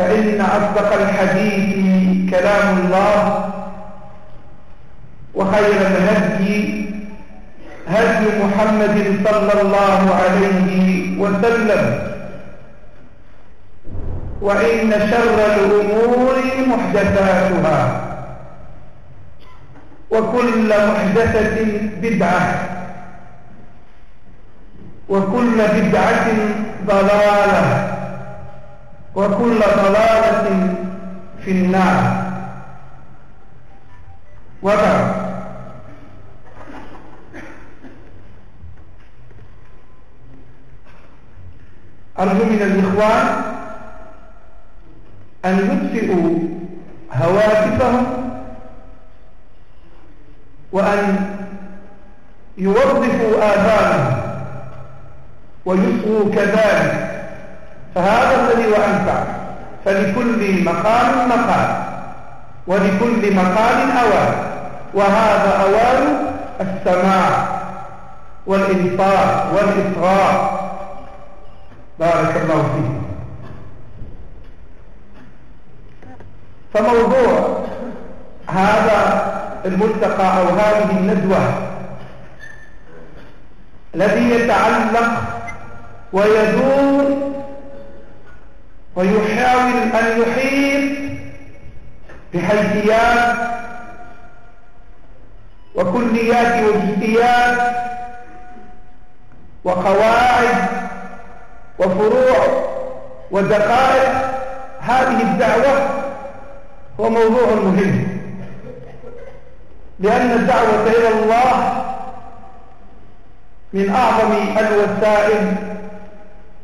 فإن أصدق الحديث كلام الله وخير الهدي هدي محمد صلى الله عليه وسلم وإن شر الأمور محدثاتها وكل محدثة بدعة وكل بدعة ضلالة وكل ضلالة في النار. وبعد. أرجو من الإخوان أن يطفئوا هواتفهم وأن يوظفوا آذانهم ويصغوا كذلك. فهذا الذي وأنفع فلكل مقام مقال ولكل مقال أوان وهذا أوان السماع والإنصاف والإصغاء. بارك الله فيكم فموضوع هذا الملتقى أو هذه الندوة الذي يتعلق ويدور ويحاول أن يحيط بحيثيات وكليات وجزئيات وقواعد وفروع ودقائق. هذه الدعوة هو موضوع مهم لأن الدعوة إلى الله من أعظم الوسائل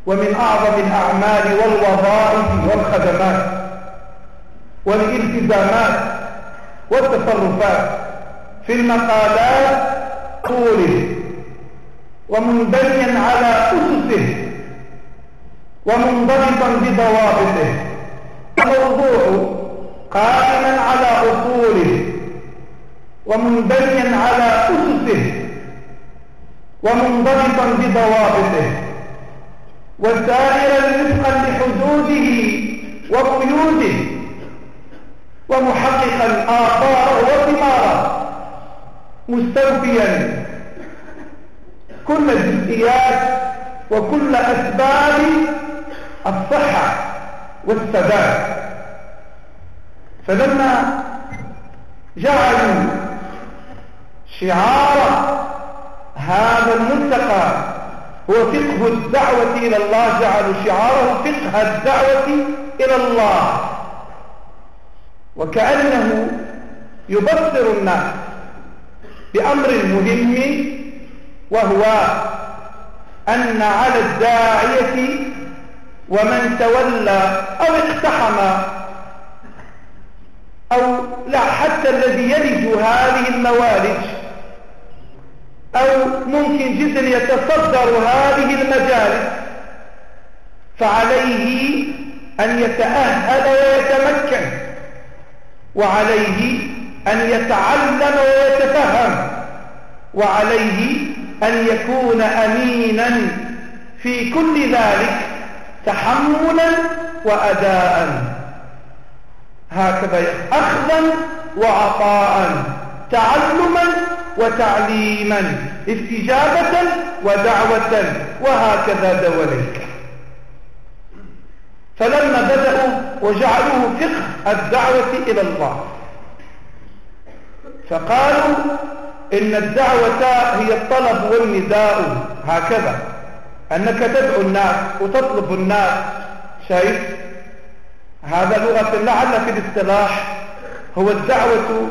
ومن أعظم الأعمال والوظائف والخدمات والالتزامات والتصرفات في المقالات طوله ومنبنيا على أسسه ومنضبطا بضوابطه الموضوع قائما على أصوله ومنبنيا على أسسه ومنضبطا بضوابطه وسائرا وفقا لحدوده وقيوده ومحققا آثاره وثماره مستوفيا. كل الجزئيات وكل أسباب الصحة والثبات. فلما جعلوا شعار هذا الملتقى هو فقه الدعوة إلى الله جعلوا شعاره فقه الدعوة إلى الله. وكأنه يبصر الناس بأمر مهم وهو أن على الداعية ومن تولى أو اقتحم أو لا حتى الذي يلج هذه الموالج أو ممكن جدا يتصدر هذه المجالس فعليه أن يتأهل ويتمكن وعليه أن يتعلم ويتفهم وعليه أن يكون أمينا في كل ذلك تحملا وأداء. هكذا أخذا وعطاء تعلما وتعليما استجابة ودعوة وهكذا دوليك فلما بدأوا وجعلوه فقه الدعوة إلى الله. فقالوا إن الدعوة هي الطلب والنداء. هكذا. أنك تدعو الناس وتطلب الناس. شايف؟ هذا لغة لعل في الاصطلاح هو الدعوة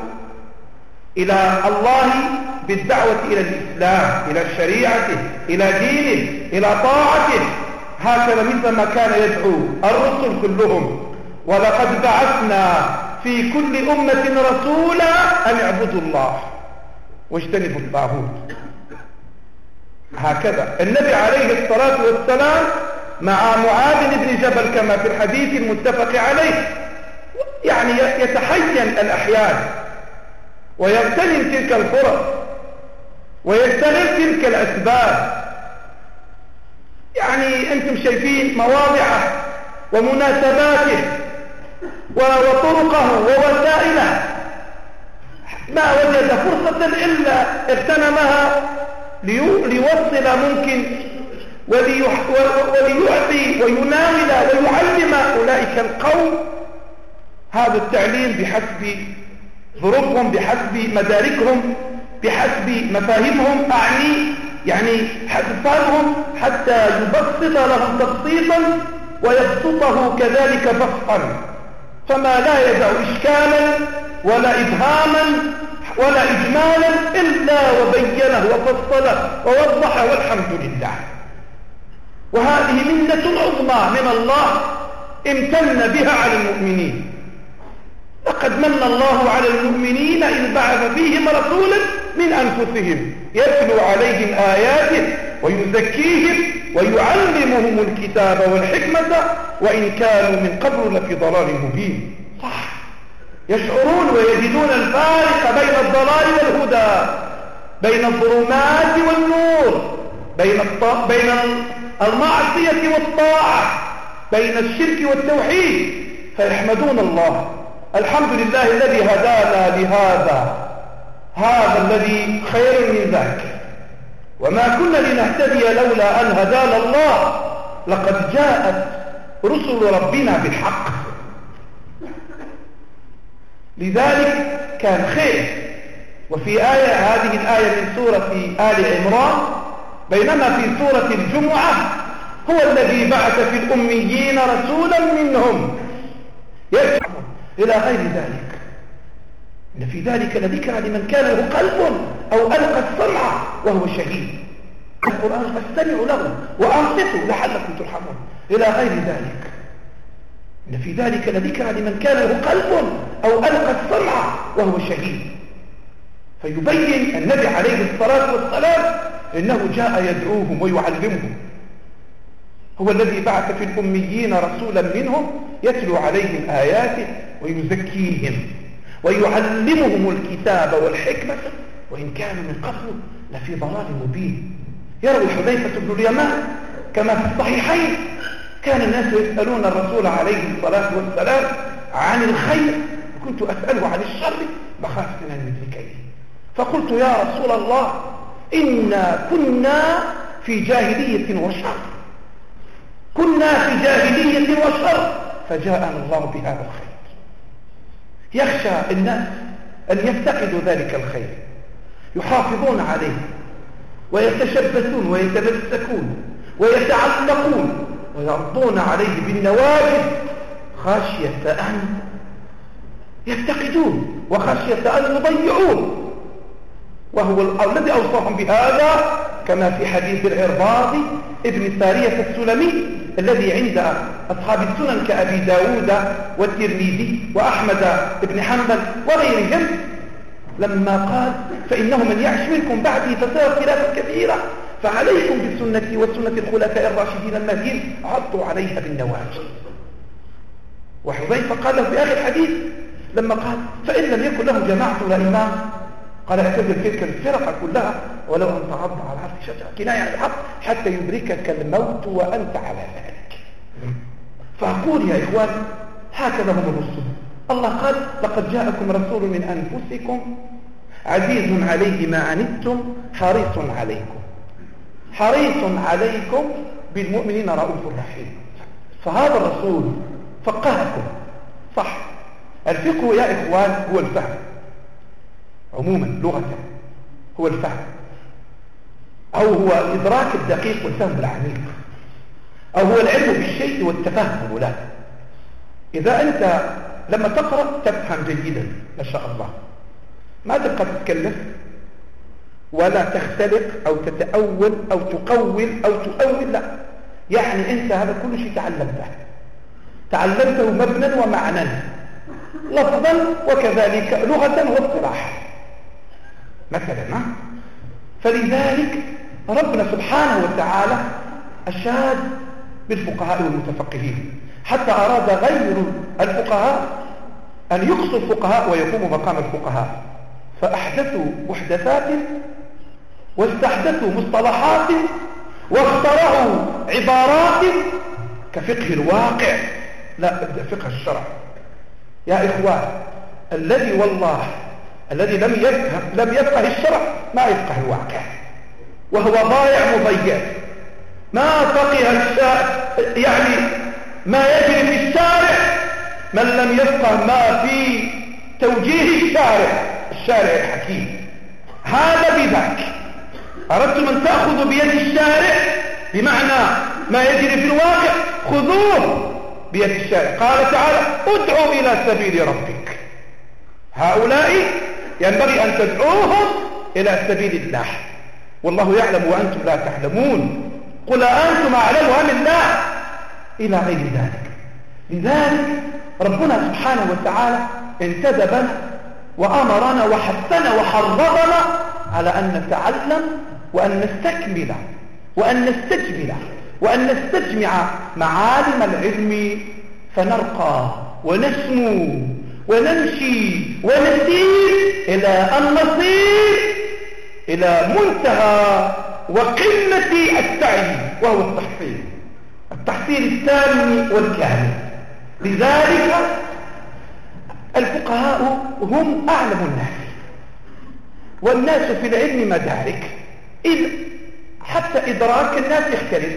إلى الله بالدعوة إلى الإسلام إلى شريعته إلى دينه إلى طاعته هكذا مثل ما كان يدعو الرسل كلهم. ولقد بعثنا في كل أمة رسولا أن اعبدوا الله واجتنبوا الطاغوت. هكذا النبي عليه الصلاة والسلام مع معاذ بن جبل كما في الحديث المتفق عليه يعني يتحين الأحيان. ويغتنم تلك الفرص ويستغل تلك الأسباب. يعني أنتم شايفين مواضعه ومناسباته وطرقه ووسائله. ما وجد فرصة إلا اغتنمها ليوصل ممكن وليعطي ويناول ويعلم أولئك القوم. هذا التعليم بحسب ظروفهم بحسب مداركهم بحسب مفاهيمهم أعني يعني حسب فهمهم حتى يبسط لهم تبسيطا ويبسطه كذلك بسطا. فما لا يدع إشكالا ولا إبهاما ولا إجمالا إلا وبينه وفصله ووضحه والحمد لله. وهذه منة عظمى من الله امتن بها على المؤمنين. لقد من الله على المؤمنين إذ بعث فيهم رسولا من أنفسهم يتلو عليهم آياته ويزكيهم ويعلمهم الكتاب والحكمة وإن كانوا من قبل لفي ضلال مبين. صح يشعرون ويجدون الفارق بين الضلال والهدى بين الظلمات والنور بين, الط... بين المعصية والطاعة بين الشرك والتوحيد فيحمدون الله. الحمد لله الذي هدانا لهذا. هذا الذي خير من ذاك. وما كنا لنهتدي لولا أن هدانا الله. لقد جاءت رسل ربنا بالحق. لذلك كان خير. وفي آية هذه الآية من سورة آل عمران. بينما في سورة الجمعة هو الذي بعث في الأميين رسولا منهم. يسمع إلى غير ذلك. إن في ذلك لذكرى لمن كان له قلب أو ألقى السمع وهو شهيد. القرآن فاستمعوا له وأنصتوا لعلكم ترحمون. إلى غير ذلك. إن في ذلك لذكرى لمن كان له قلب أو ألقى السمع وهو شهيد. فيبين النبي عليه الصلاة والسلام إنه جاء يدعوهم ويعلمهم. هو الذي بعث في الأميين رسولا منهم يتلو عليهم آياته ويزكيهم ويعلمهم الكتاب والحكمة وإن كانوا من قبل لفي ضلال مبين. يروي حذيفة بن اليمان كما في الصحيحين كان الناس يسألون الرسول عليه الصلاة والسلام عن الخير كنت أسأله عن الشر مخافة أن يدركني فقلت يا رسول الله إنا كنا في جاهلية وشر. كنا في جاهلية وشر فجاءنا الله بهذا الخير. يخشى الناس أن يفتقدوا ذلك الخير يحافظون عليه ويتشبثون ويتمسكون ويتعلقون ويعضون عليه بالنواجذ خشية أن يفتقدون وخشية أن يضيعون. وهو الذي أوصاهم بهذا كما في حديث العرباض ابن سارية السلمي الذي عند أصحاب السنن كأبي داود والترمذي وأحمد بن حنبل وغيرهم لما قال فإنه من يعش منكم بعدي فسير خلافا كثيرة فعليكم بسنتي وسنة الخلفاء الراشدين المهديين عضوا عليها بالنواجذ. وحذيفة قال له في آخر الحديث لما قال فإن لم يكن له جماعة ولا إمام قال اعتزل تلك الفرقة كلها ولو أن تعض على عرض شجرة. كناية عن الحق حتى يدركك الموت وأنت على ذلك. فأقول يا إخوان هكذا هم الرسل. الله قال لقد جاءكم رسول من أنفسكم عزيز عليه ما عنتم حريص عليكم. حريص عليكم بالمؤمنين رؤوف رحيم. فهذا الرسول فقهكم. صح. الفقه يا إخوان هو الفهم. عموما لغة هو الفهم. أو هو الإدراك الدقيق والفهم العميق. أو هو العلم بالشيء والتفهم له إذا أنت لما تقرأ تفهم جيدا ما شاء الله. ما تبقى تتكلم ولا تختلق أو تتأول أو تقول أو تؤول لا. يعني أنت هذا كل شيء تعلمته. تعلمته مبنى ومعنى لفظا وكذلك لغة واصطلاحا. مثلا فلذلك ربنا سبحانه وتعالى أشاد بالفقهاء والمتفقهين حتى أراد غير الفقهاء أن يقصوا الفقهاء ويقوموا مقام الفقهاء. فأحدثوا محدثات واستحدثوا مصطلحات واخترعوا عبارات كفقه الواقع. لا فقه الشرع. يا إخوان الذي والله الذي لم يفهم لم يفقه الشرع ما يفقه الواقع. وهو ضايع مضيع ما فقه الشارع يعني ما يجري في الشارع. من لم يفقه ما في توجيه الشارع الشارع الحكيم. هذا بذاك. أردتم أن تأخذوا بيد الشارع؟ بمعنى ما يجري في الواقع خذوه بيد الشارع. قال تعالى ادعوا إلى سبيل ربك. هؤلاء ينبغي أن تدعوهم إلى سبيل الله. والله يعلم وأنتم لا تعلمون. قل أنتم أعلم أم الله؟ إلى غير ذلك. لذلك ربنا سبحانه وتعالى انتدبنا وأمرنا وحثنا وحرضنا على أن نتعلم وأن نستكمل وأن نستجمل وأن نستجمع معالم العلم. فنرقى ونسمو ونمشي ونسير إلى أن نصير إلى منتهى وقمة السعي وهو التحصيل. التحصيل التام والكامل. لذلك الفقهاء هم أعلم الناس. والناس في العلم مدارك. إذ حتى إدراك الناس يختلف.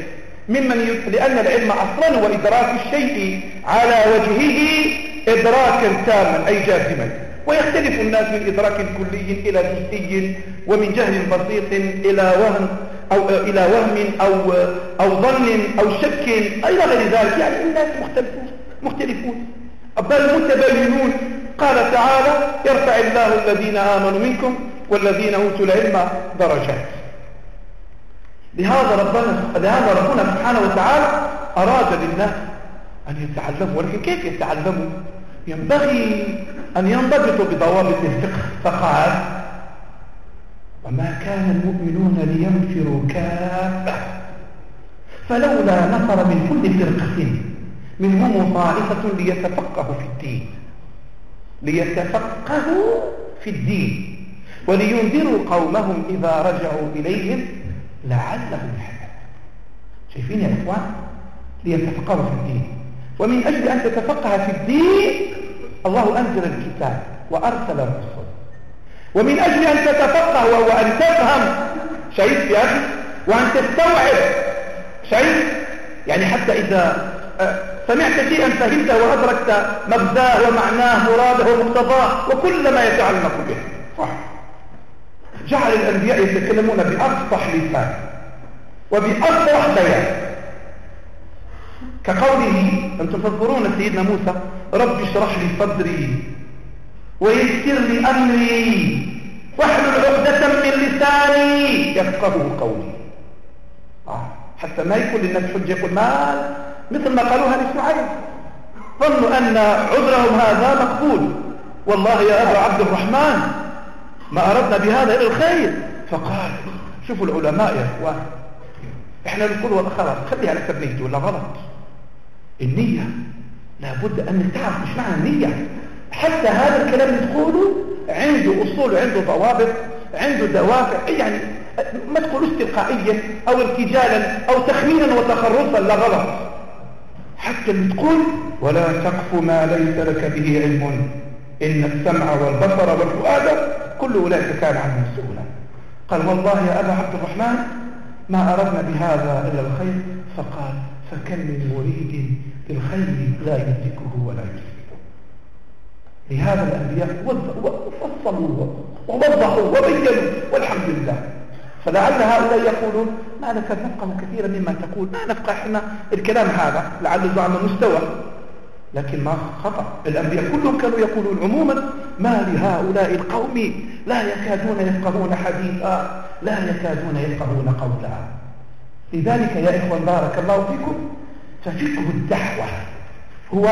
ممن ي... لأن العلم أصلا هو إدراك الشيء على وجهه إدراكا تاما أي جازما ويختلف الناس من إدراك كلي إلى جزئي ومن جهل بسيط إلى وهم أو إلى وهم أو أو ظن أو شك إلى غير ذلك. يعني الناس مختلفون مختلفون. بل متباينون. قال تعالى يرفع الله الذين آمنوا منكم والذين أوتوا العلم درجات. لهذا ربنا لهذا ربنا سبحانه وتعالى أراد للناس أن يتعلموا ولكن كيف يتعلموا؟ ينبغي أن ينضبطوا بضوابط الفقه فقال وما كان المؤمنون لينفروا كافة. فلولا نفر من كل فرقة منهم طائفة ليتفقهوا في الدين. ليتفقهوا في الدين. ولينذروا قومهم إذا رجعوا إليهم لعلهم يحذرون. شايفين يا إخوان؟ ليتفقهوا في الدين. ومن أجل أن تتفقه في الدين الله أنزل الكتاب وأرسل الرسل. ومن أجل أن تتفقه وهو أن تفهم شايف يا أخي وأن تستوعب شايف يعني حتى إذا آه، سمعت شيئا فهمته وأدركت مبداه ومعناه مراده ومقتضاه وكل ما يتعلق به. صح. جعل الأنبياء يتكلمون بأفصح لسان وبأفصح بيان. كقوله أنتم تذكرون سيدنا موسى رب اشرح لي صدري ويسر لي أمري واحلل عقدة من لساني يفقه قولي. آه. حتى ما يكون للناس حجة يقول ما مثل ما قالوها لإسماعيل. ظنوا أن عذرهم هذا مقبول. والله يا أبا عبد الرحمن ما أردنا بهذا إلى الخير. فقال شوفوا العلماء يا إخوان إحنا نقول خلاص خليها على حسب ولا غلط؟ النية. لابد أن تعرف مش معنى النية. حتى هذا الكلام اللي تقوله عنده أصول عنده ضوابط عنده دوافع يعني ما تقولوش تلقائيا أو ارتجالا أو تخمينا وتخرصا لا غلط. حتى اللي تقول ولا تقف ما ليس لك به علم إن السمع والبصر والفؤاد كل أولئك كان عنه مسؤولا. قال والله يا أبا عبد الرحمن ما أردنا بهذا إلا الخير فقال فكم من مريد بالخير لا يدركه ولا يدركه لهذا الأنبياء فصلوا ووضحوا وبينوا والحمد لله. فلعل هؤلاء يقولون ما نكاد نفقه كثيرا مما تقول. ما نفقه إحنا الكلام هذا. لعله زعم مستوى. لكن ما خطأ. الأنبياء كلهم كانوا يقولون عموما ما لهؤلاء القوم لا يكادون يفقهون حديثا. لا يكادون يفقهون قولا. لذلك يا إخوان بارك الله فيكم ففقه الدعوة هو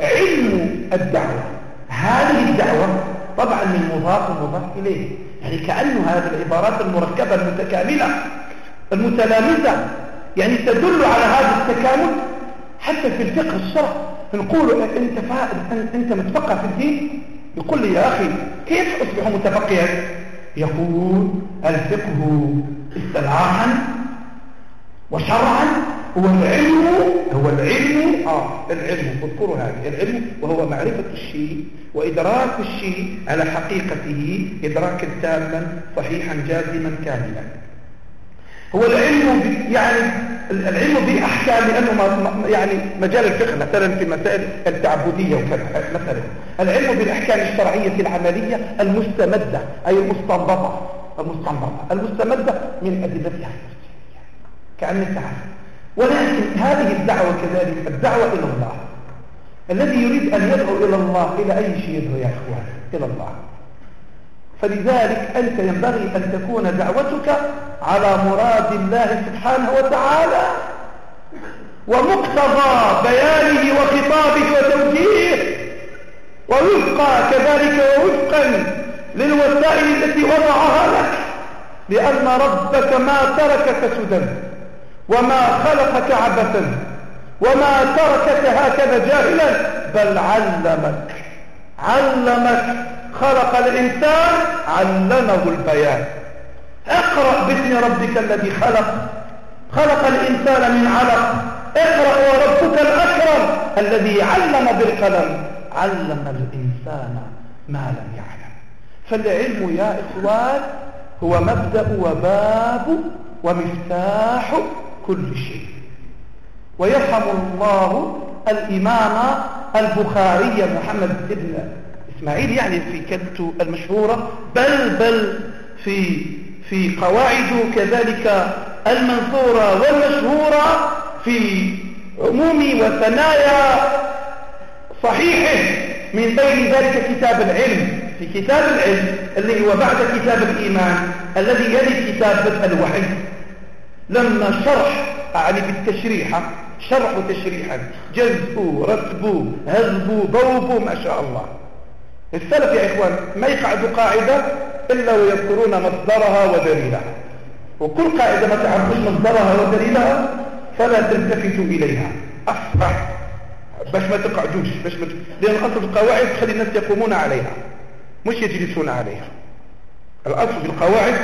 علم الدعوة. هذه الدعوة طبعا من مضاف ومضاف إليه. يعني كأنه هذه العبارات المركبة المتكاملة المتلامسة يعني تدل على هذا التكامل. حتى في الفقه الشرع نقول أنت فائد أنت متفقه في الدين يقول لي يا أخي كيف أصبح متفقها يقول الفقه استلعاحا وشرعا هو العلم هو العلم آه العلم اذكروا هذه العلم وهو معرفة الشيء وإدراك الشيء على حقيقته إدراكا تاما صحيحا جازما كاملا. هو العلم يعني العلم بأحكام لأنه يعني مجال الفقه مثلا في المسائل التعبدية وكذا مثلا. العلم بالأحكام الشرعية العملية المستمدة أي المستنبطة المستنبطة المستمدة من أدلتها. كأن تعرف ولكن هذه الدعوة كذلك الدعوة إلى الله. الذي يريد أن يدعو إلى الله إلى أي شيء يدعو يا إخوان؟ إلى الله. فلذلك أنت ينبغي أن تكون دعوتك على مراد الله سبحانه وتعالى. ومقتضى بيانه وخطابه وتوجيهه. ووفقا كذلك ووفقا للوسائل التي وضعها لك. لأن ربك ما تركك سدى. وما خلقك عبثا وما تركك هكذا جاهلا بل علمك علمك خلق الإنسان علمه البيان. اقرأ باسم ربك الذي خلق خلق الإنسان من علق. اقرأ وربك الأكرم الذي علم بالقلم. علم الإنسان ما لم يعلم. فالعلم يا إخوان هو مبدأ وباب ومفتاح كل شيء. ويرحم الله الإمام البخاري محمد بن إسماعيل يعني في كلمته المشهورة بل بل في في قواعده كذلك المنثورة والمشهورة في عموم وثنايا صحيحه من بين ذلك كتاب العلم. في كتاب العلم الذي هو بعد كتاب الإيمان الذي يلي كتاب الوحي. لما شرح أعني بالتشريحة شرحوا تشريحا. جذبوا رتبوا هذبوا ضوبوا ما شاء الله. السلف يا إخوان ما يقعدوا قاعدة إلا ويذكرون مصدرها ودليلها. وكل قاعدة ما تعرفوش مصدرها ودليلها فلا تلتفتوا إليها. أصبح باش ما تقعدوش باش ما لأن الأصل القواعد تخلي الناس يقومون عليها مش يجلسون عليها. الأصل في القواعد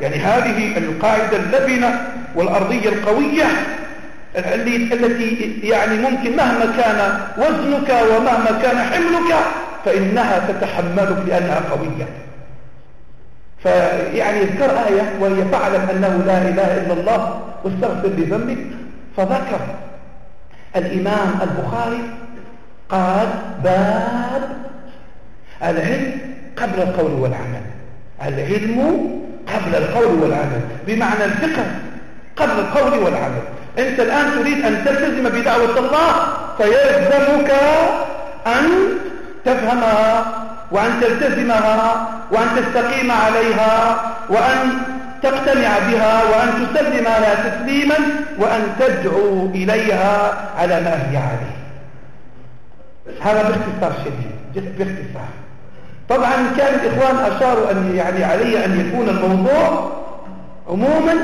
يعني هذه القاعدة اللبنة والأرضية القوية التي يعني ممكن مهما كان وزنك ومهما كان حملك فإنها تتحملك لأنها قوية. فيعني اذكر آية وهي فاعلم أنه لا إله إلا الله واستغفر لذنبك. فذكر الإمام البخاري قال باب العلم قبل القول والعمل. العلم قبل القول والعمل بمعنى الفقه قبل القول والعمل. أنت الآن تريد أن تلتزم بدعوة الله فيلزمك أن تفهمها وأن تلتزمها وأن تستقيم عليها وأن تقتنع بها وأن تسلم لها تسليما وأن تدعو إليها على ما هي عليه. هذا باختصار شديد باختصار. طبعا كان الإخوان أشاروا أن يعني علي أن يكون الموضوع عموما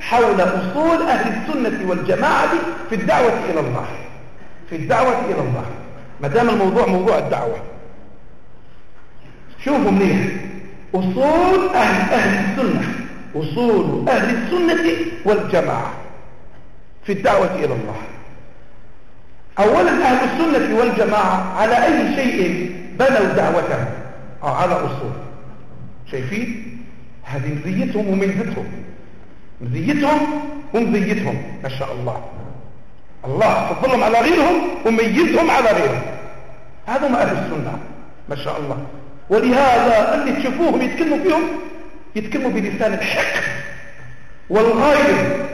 حول أصول أهل السنة والجماعة في الدعوة إلى الله. في الدعوة إلى الله. ما دام الموضوع موضوع الدعوة. شوفوا منيح. أصول أهل, أهل السنة. أصول أهل السنة والجماعة في الدعوة إلى الله. أولا أهل السنة والجماعة على أي شيء بنوا دعوتهم. على أصول. شايفين؟ هذه مزيتهم وميزتهم مزيتهم ومزيتهم ما شاء الله. الله فضلهم على غيرهم وميزهم على غيرهم. هذا ما أهل السنة ما شاء الله. ولهذا اللي تشوفوهم يتكلموا فيهم يتكلموا بلسان الحق والغير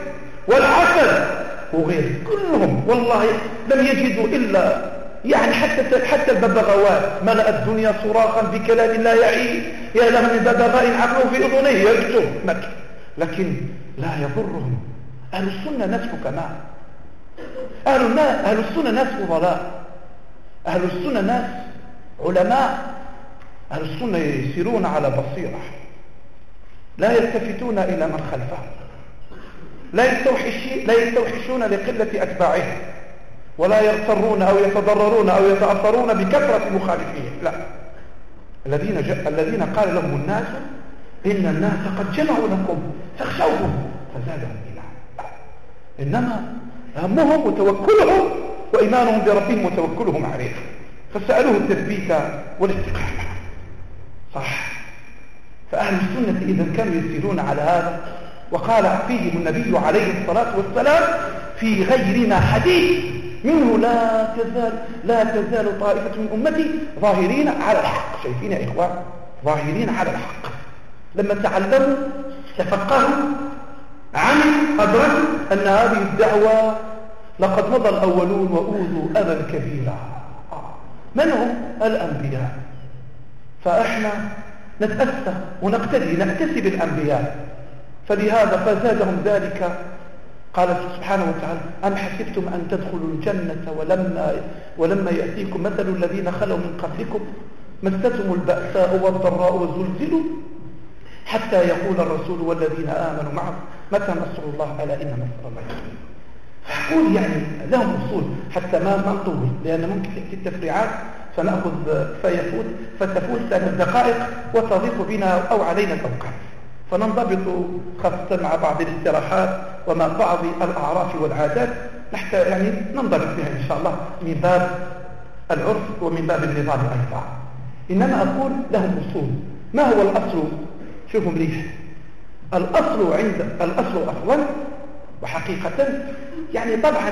والعسل وغير كلهم والله لم يجدوا إلا يعني حتى حتى الببغاوات ملأ الدنيا صراخا بكلام لا يعي يا له من ببغاء عقله في أذنه يكتب لكن لا يضرهم. أهل السنة ناس حكماء أهل, أهل السنة ناس فضلاء أهل السنة ناس علماء. أهل السنة يسيرون على بصيرة. لا يلتفتون إلى من خلفهم. لا يستوحشون لقلة أتباعهم. ولا يغترون أو يتضررون أو يتأثرون بكثرة مخالفين لا. الذين, ج... الذين قال لهم الناس إن الناس قد جمعوا لكم فاخشوهم فزادهم إيمانا. إنما همهم وتوكلهم وإيمانهم بربهم وتوكلهم عليه فسألوه التثبيت والاستقامة. صح. فأهل السنة إذا كانوا يسيرون على هذا وقال فيهم النبي عليه الصلاة والسلام في غيرنا حديث. منه لا تزال لا تزال طائفة من أمتي ظاهرين على الحق. شايفين يا إخوان؟ ظاهرين على الحق. لما تعلموا تفقهوا عن أدركوا أن هذه الدعوة لقد مضى الأولون وأوذوا أذى كبيرا. من هم؟ الأنبياء. فإحنا نتأسى ونقتدي نكتسب الأنبياء. فلهذا فزادهم ذلك قال سبحانه وتعالى أم حسبتم أن تدخلوا الجنة ولما, ولما يأتيكم مثل الذين خلوا من قبلكم مستهم البأساء والضراء وزلزلوا حتى يقول الرسول والذين آمنوا معه متى نصر الله ألا إن نصر الله فأقول يعني لهم أصول حتى ما نطول لأن ممكن تأتي التفريعات فنأخذ فيفوت فتفوت ثلاث دقائق وتضيق بنا أو علينا الأوقات فننضبط خاصة مع بعض الاستراحات ومع بعض الأعراف والعادات نحتاج يعني ننضبط بها إن شاء الله من باب العرف ومن باب النظام أيضا إنما أقول لهم أصول ما هو الأصل؟ شوفوا مليش الأصل عند الأصل أصلا وحقيقة يعني طبعا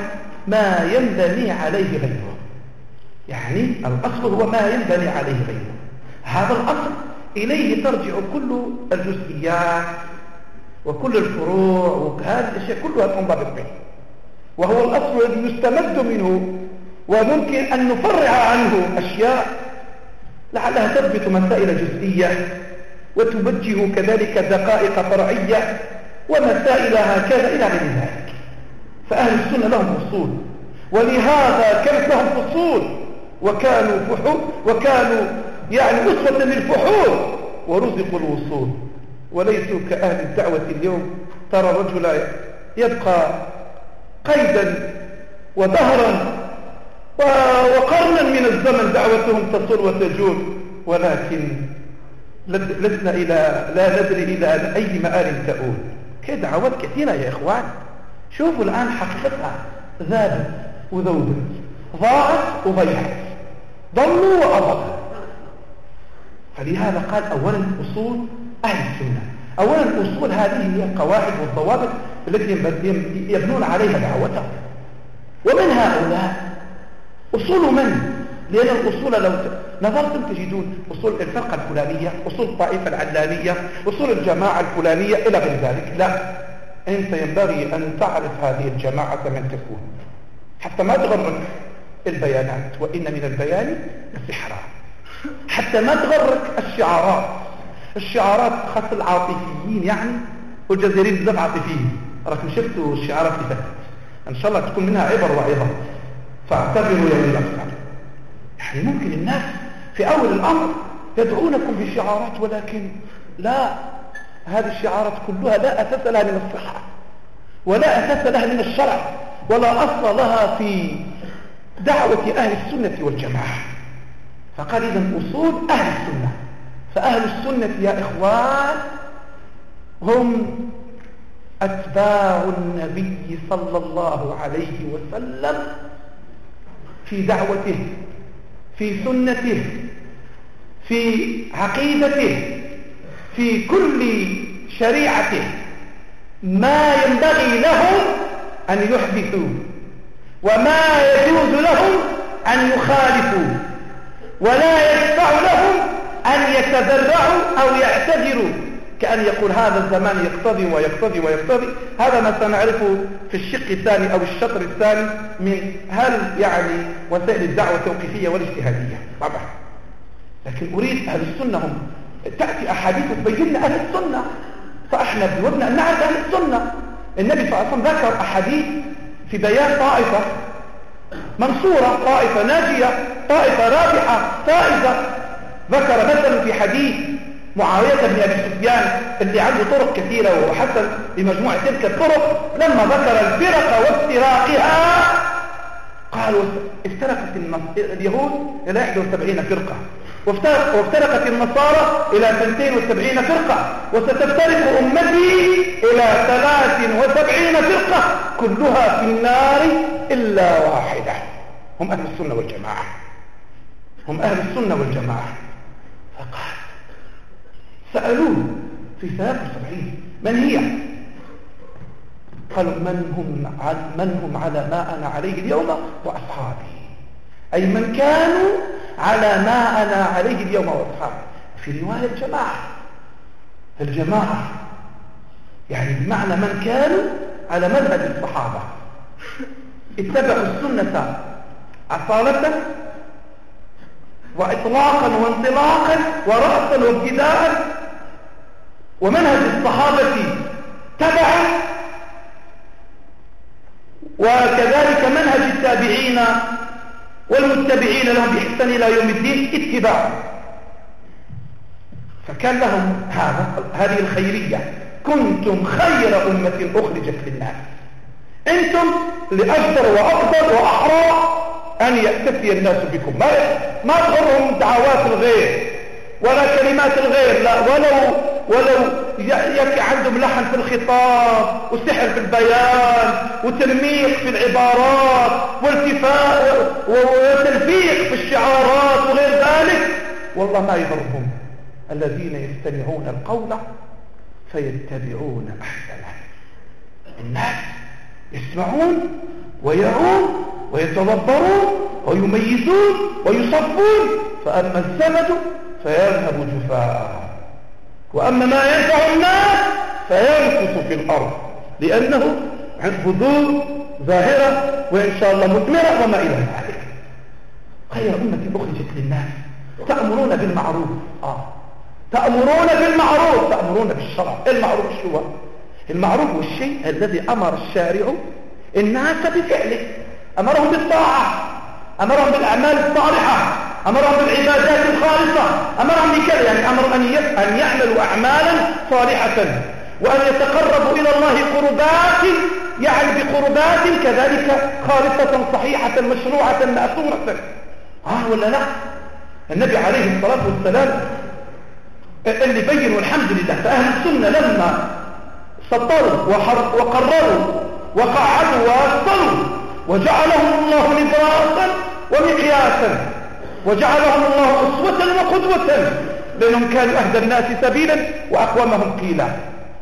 ما ينبني عليه غيره. يعني الأصل هو ما ينبني عليه غيره. هذا الأصل إليه ترجع كل الجزئيات وكل الفروع وهذه الأشياء كلها تنضبط به وهو الأصل الذي يستمد منه وممكن أن نفرع عنه أشياء لعلها تثبت مسائل جزئية وتوجه كذلك دقائق فرعية ومسائل هكذا إلى غير ذلك. فأهل السنة لهم أصول. ولهذا كانت لهم أصول. وكانوا فحول وكانوا يعني أسوة للفحول ورزقوا الوصول. وليسوا كأهل الدعوة اليوم. ترى الرجل يبقى قيدا ودهرا. وقرنا من الزمن دعوتهم تصل وتجول. ولكن لسنا إلى لا ندري إلى أي مآل تؤول. كدعوات كثيرة يا إخوان. شوفوا الآن حقيقتها ذابت وذوبت ضاعت وضيعت. ضلوا وأضلوا. فلهذا قال أولا أصول أهل السنة. أولا أصول هذه هي القواعد والضوابط التي يبنون عليها دعوتهم. ومن هؤلاء؟ أصول من؟ لأن الأصول لو نظرتم تجدون أصول الفرقة الفلانية أصول الطائفة العلانية أصول الجماعة الفلانية إلى غير ذلك. لا. أنت ينبغي أن تعرف هذه الجماعة من تكون. حتى ما تغرك البيانات وإن من البيان السحرة حتى ما تغرك الشعارات. الشعارات خاصة العاطفيين يعني والجزائريين بزاف عاطفيين. راكم شفتوا الشعارات اللي فاتت. إن شاء الله تكون منها عبر وعظة فاعتبروا يا الامثال يعني ممكن الناس في أول الأمر يدعونكم بشعارات ولكن لا هذه الشعارات كلها لا أساس لها من الصحة ولا أساس لها من الشرع ولا أصل لها في دعوة أهل السنة والجماعة. فقال اذا أصول أهل السنة. فأهل السنة يا إخوان هم أتباع النبي صلى الله عليه وسلم في دعوته في سنته في عقيدته في كل شريعته. ما ينبغي لهم أن يحدثوا وما يجوز لهم أن يخالفوا. ولا يشفع لهم أن يتذرعوا أو يعتذروا. كأن يقول هذا الزمان يقتضي ويقتضي ويقتضي. هذا ما سنعرفه في الشق الثاني أو الشطر الثاني من هل يعني وسائل الدعوة التوقيفية والاجتهادية. طبعا لكن أريد أهل السنة هم. تأتي أحاديث تبين أهل السنة. فإحنا بودنا أن نعرف أهل السنة. النبي صلى الله عليه وسلم ذكر أحاديث في بيان طائفة. منصورة طائفة ناجية طائفة رابحة فائزة. ذكر مثلا في حديث معاوية بن أبي سفيان اللي عنده طرق كثيرة وحسن بمجموعة تلك الطرق لما ذكر الفرق وافتراقها قالوا افترقت اليهود إلى 71 فرقة. وافترقت النصارى إلى 72 فرقة وستفترق أمتي إلى 73 فرقة كلها في النار إلا واحدة. هم أهل السنة والجماعة. هم أهل السنة والجماعة. فقال سألوه في ثلاث وسبعين من هي؟ قالوا من هم, من هم على ما أنا عليه اليوم وأصحابي؟ أي من كانوا على ما أنا عليه اليوم وأصحابي في رواية الجماعة. الجماعة. يعني بمعنى من كانوا على منهج الصحابة. اتبعوا السنة أصالة وإطلاقا وانطلاقا ورأسا وابتداء. ومنهج الصحابة تبعا وكذلك منهج التابعين والمتبعين لهم بإحسان إلى يوم الدين اتباع. فكان لهم هذا هذه الخيرية. كنتم خير أمة أخرجت للناس. أنتم لأجدر وأقدر وأحرى أن يأتفي الناس بكم. ما ما تغرهم دعوات الغير. ولا كلمات الغير لا ولو ولو يكي عندهم لحن في الخطاب وسحر في البيان وتلميق في العبارات والتفاء وتلفيق في الشعارات وغير ذلك. والله ما يضرهم الذين يستمعون القول فيتبعون أحسنه الناس. يسمعون ويرون ويتدبرون ويميزون ويصفون. فأما الزمد فيذهب جفاء وأما ما ينفع الناس فينقص في الأرض لأنه عن بذور ظاهرة وإن شاء الله مثمرة وما إلى ذلك. خير أمة أخرجت للناس. تأمرون بالمعروف. آه. تأمرون بالمعروف. تأمرون بالشرع. المعروف شو المعروف هو الشيء الذي أمر الشارع الناس بفعله. أمرهم بالطاعة. أمرهم بالأعمال الصالحة. أمرهم بالعبادات الخالصة. أمرهم بكذا يعني أمر أن أن يعملوا أعمالا صالحة. وأن يتقربوا إلى الله قربات يعني بقربات كذلك خالصة صحيحة مشروعة مأثورة. آه ولا لا؟ النبي عليه الصلاة والسلام اللي بينوا الحمد لله فأهل السنة لما سطروا وقرروا وقعدوا وأصلوا وجعلهم الله نبراسا ومقياسا. وجعلهم الله أسوة وقدوة لأنهم كانوا أهدى الناس سبيلا وأقومهم قيلا.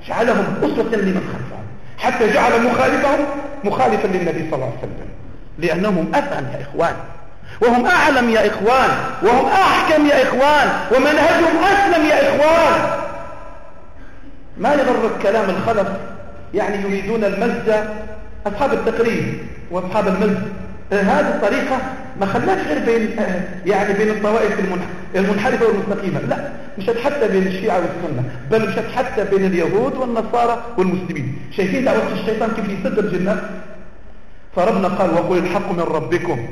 جعلهم أسوة لمن خلفهم. حتى جعل مخالفهم مخالفا للنبي صلى الله عليه وسلم. لأنهم أفهم يا إخوان. وهم أعلم يا إخوان. وهم أحكم يا إخوان. ومنهجهم أسلم يا إخوان. ما يغرك كلام الخلف يعني يريدون المجد أصحاب التقريب وأصحاب آه، هذه الطريقة ما خلاش غير بين آه، يعني بين الطوائف المنحرفة والمستقيمة. لا مشت حتى بين الشيعة والسنة بل مشت حتى بين اليهود والنصارى والمسلمين. شايفين دعوة الشيطان كيف يسد الجنة؟ فربنا قال وقل الحق من ربكم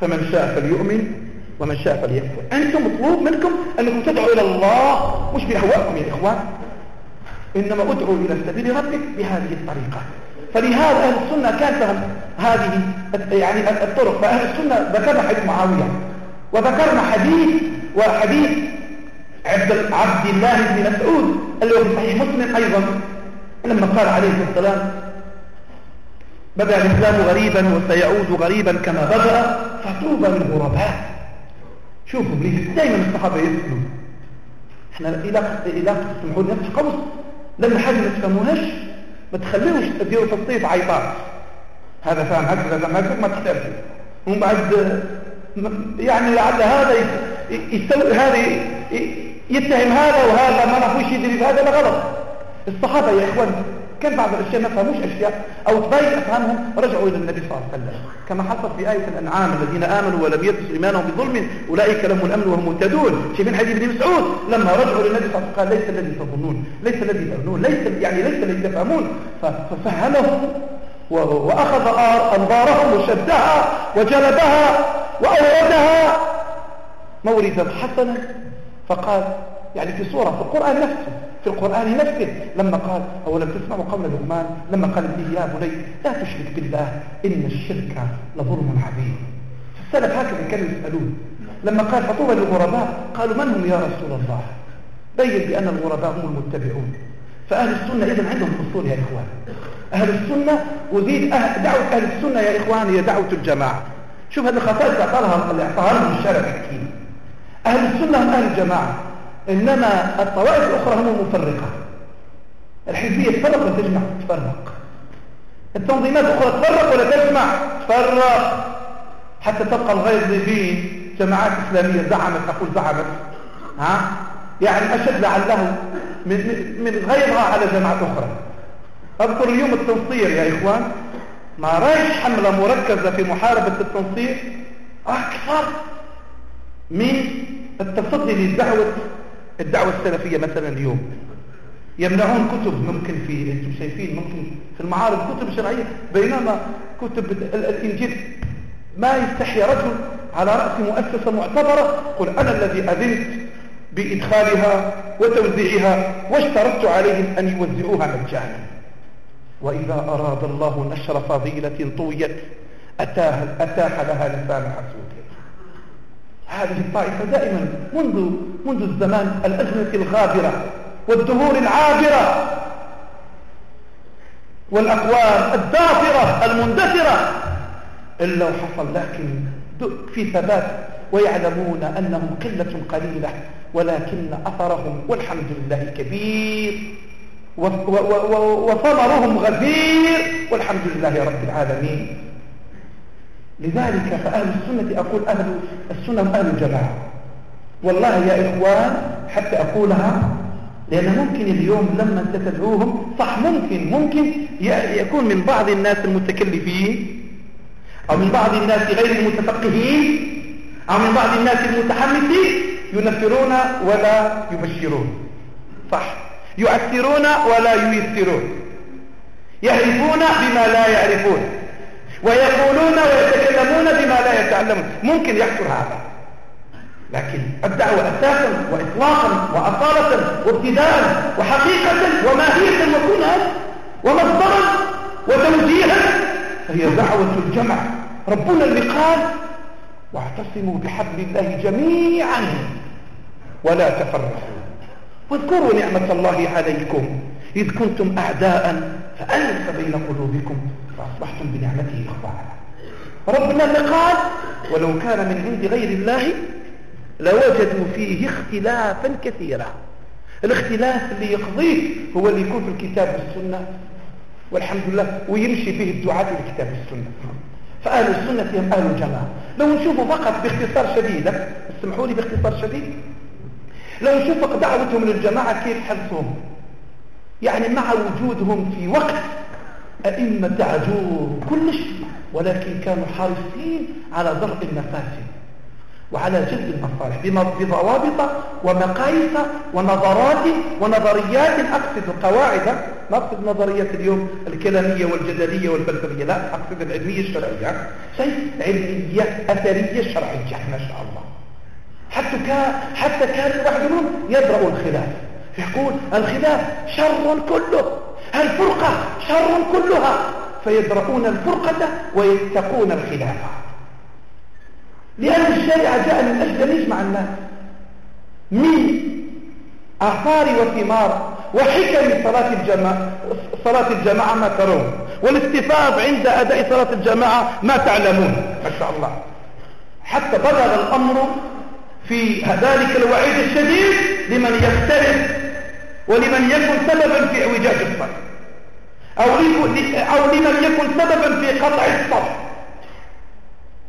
فمن شاء فليؤمن ومن شاء فليكفر. أنتم مطلوب منكم أنكم تدعوا إلى الله مش بأهوائكم يا إخوان. إنما ادعوا إلى سبيل ربك بهذه الطريقة. فلهذا أهل السنة كان فهم هذه يعني الطرق فأهل السنة ذكرنا حديث معاوية وذكرنا حديث وحديث عبد عبد الله بن مسعود اللي هو في صحيح مسلم أيضا لما قال عليه السلام بدأ الإسلام غريبا وسيعود غريبا كما بدأ فطوبى للغرباء شوفوا دائما الصحابة يسألوا إحنا إلى إلى تسمحوا نفس قوس لما حاجة ما تفهموهاش؟ ما تخليوش تديروا في الصيف عيطات هذا فاهم هكذا فاهم هكذا ما تحتاجوا ومن بعد يعني لعل هذا يستوي هذا يتهم هذا وهذا ما نعرفوش يدري هذا غلط. الصحابة يا إخوان كان بعض الأشياء ما فهموش أشياء أو تبين أفهمهم رجعوا إلى النبي صلى الله عليه وسلم. كما حصل في آية الأنعام الذين آمنوا ولم يلبسوا إيمانهم بظلم أولئك لهم الأمن وهم مهتدون. شايفين حديث ابن مسعود؟ لما رجعوا للنبي صلى الله عليه وسلم قال ليس الذي تظنون ليس الذي تظنون ليس يعني ليس الذي تفهمون. ففهمهم وأخذ أنظارهم وشدها وجلبها وأوردها. موردا حسنا فقال يعني في صورة في القرآن نفسه في القرآن نفسه. لما قال أولم تسمعوا قول لقمان؟ لما قال لي يا بني لا تشرك بالله إن الشرك لظلم عظيم. السلف هكذا كانوا يسألون. لما قال فطوبى للغرباء؟ قالوا من هم يا رسول الله؟ بين بأن الغرباء هم المتبعون. فأهل السنة إذن عندهم أصول يا إخوان. أهل السنة وزيد أهل دعوة أهل السنة يا إخوان هي دعوة الجماعة. شوف هذه الخصائص اللي أعطاها الشرع الحكيم أهل السنة هم أهل الجماعة. إنما الطوائف الأخرى هم المفرقة. الحزبية تفرق ولا تجمع؟ تفرق. التنظيمات الأخرى تفرق ولا تجمع؟ تفرق. حتى تبقى الغيظ بين جماعات إسلامية زعمت أقول زعمت. ها؟ يعني أشد لعله من, من غيرها على جماعات أخرى. أذكر اليوم التنصير يا إخوان. ما رأيش حملة مركزة في محاربة التنصير؟ أكثر من التصدي للدعوة الدعوة السلفية مثلا اليوم. يمنعون كتب ممكن في أنتم شايفين ممكن في المعارض كتب شرعية بينما كتب الإنجيل ما يستحي رجل على رأس مؤسسة معتبرة قل أنا الذي أذنت بإدخالها وتوزيعها واشترطت عليهم أن يوزعوها مجانا. وإذا أراد الله نشر فضيلة طويت أتاح لها لسان حسود هذه الطائفة دائما منذ منذ الزمان الأزمة الغابرة والدهور العابرة والأقوال الدافرة المندثرة. إلا وحصل لكن في ثبات ويعلمون أنهم قلة قليلة ولكن أثرهم والحمد لله كبير. وثمرهم غزير والحمد لله رب العالمين. لذلك فأهل السنة أقول أهل السنة أهل الجماعة. والله يا إخوان حتى أقولها لأن ممكن اليوم لما أنت تدعوهم صح ممكن ممكن يكون من بعض الناس المتكلفين أو من بعض الناس غير المتفقهين أو من بعض الناس المتحمسين ينفرون ولا يبشرون. صح. يؤثرون ولا ييسرون. يهرفون بما لا يعرفون. ويقولون ويتكلمون بما لا يتعلمون. ممكن يحصل هذا. لكن الدعوة أساسا وإطلاقا وأصالة وابتداء وحقيقة وماهية وكنها ومصدرا وتوجيها. فهي دعوة الجمع. ربنا اللي قال واعتصموا بحبل الله جميعا. ولا تفرقوا. واذكروا نعمة الله عليكم. إذ كنتم أعداء. فألف بين قلوبكم. فأصبحتم بنعمته إخوانا ربنا قال ولو كان من عند غير الله لوجدوا فيه اختلافا كثيرا. الاختلاف اللي يقضيه هو اللي يكون في الكتاب والسنة. والحمد لله ويمشي به الدعاة الكتاب والسنة. فأهل السنة هم أهل الجماعة. لو نشوفوا فقط باختصار شديد اسمحوا لي باختصار شديد. لو نشوف دعوتهم للجماعة كيف حرصهم يعني مع وجودهم في وقت أئمة عجور كل شيء ولكن كانوا حريصين على ضرب المفاسد وعلى جلب المصالح بضوابط ومقاييس ونظرات ونظريات. أقصد القواعد ما أقصد نظريات اليوم الكلامية والجدلية والفلسفية لا أقصد العلمية الشرعية. شيء علمية أثرية شرعية ما شاء الله. حتى كان حتى كان الواحد منهم يدرأ الخلاف يقول الخلاف شر كله. الفرقة شر كلها فيدرؤون الفرقة ويتقون الخلافة. لأن الشارع جاء من أجل أن يجمع الناس؟ من آثار وثمار وحكم صلاة الجماعة صلاة الجماعة ما ترون والاستفاض عند أداء صلاة الجماعة ما تعلمون ما شاء الله. حتى بلغ الأمر في ذلك الوعيد الشديد لمن يختلف ولمن يكن سببا في اعوجاج الصف أو, أو لمن يكن سببا في قطع الصف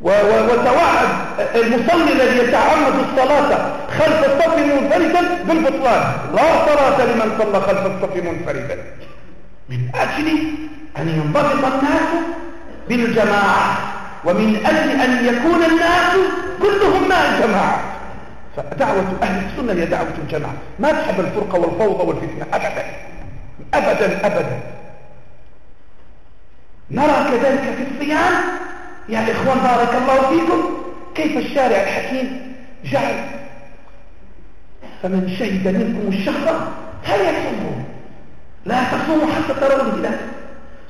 وتوعد المصلي الذي يتعمد الصلاة خلف الصف منفردا بالبطلان. لا صلاة لمن صلى خلف الصف منفردا. من أجل أن ينضبط الناس بالجماعة ومن أجل أن يكون الناس كلهم مع الجماعة. فدعوة أهل السنة هي دعوة الجماعة. ما تحب الفرقة والفوضى والفتنة أبدا. أبدا أبدا. نرى كذلك في الصيام. يا إخوان بارك الله فيكم. كيف الشارع الحكيم جعل. فمن شهد منكم الشهر فليصوموا. لا تصوموا حتى تروا الهلال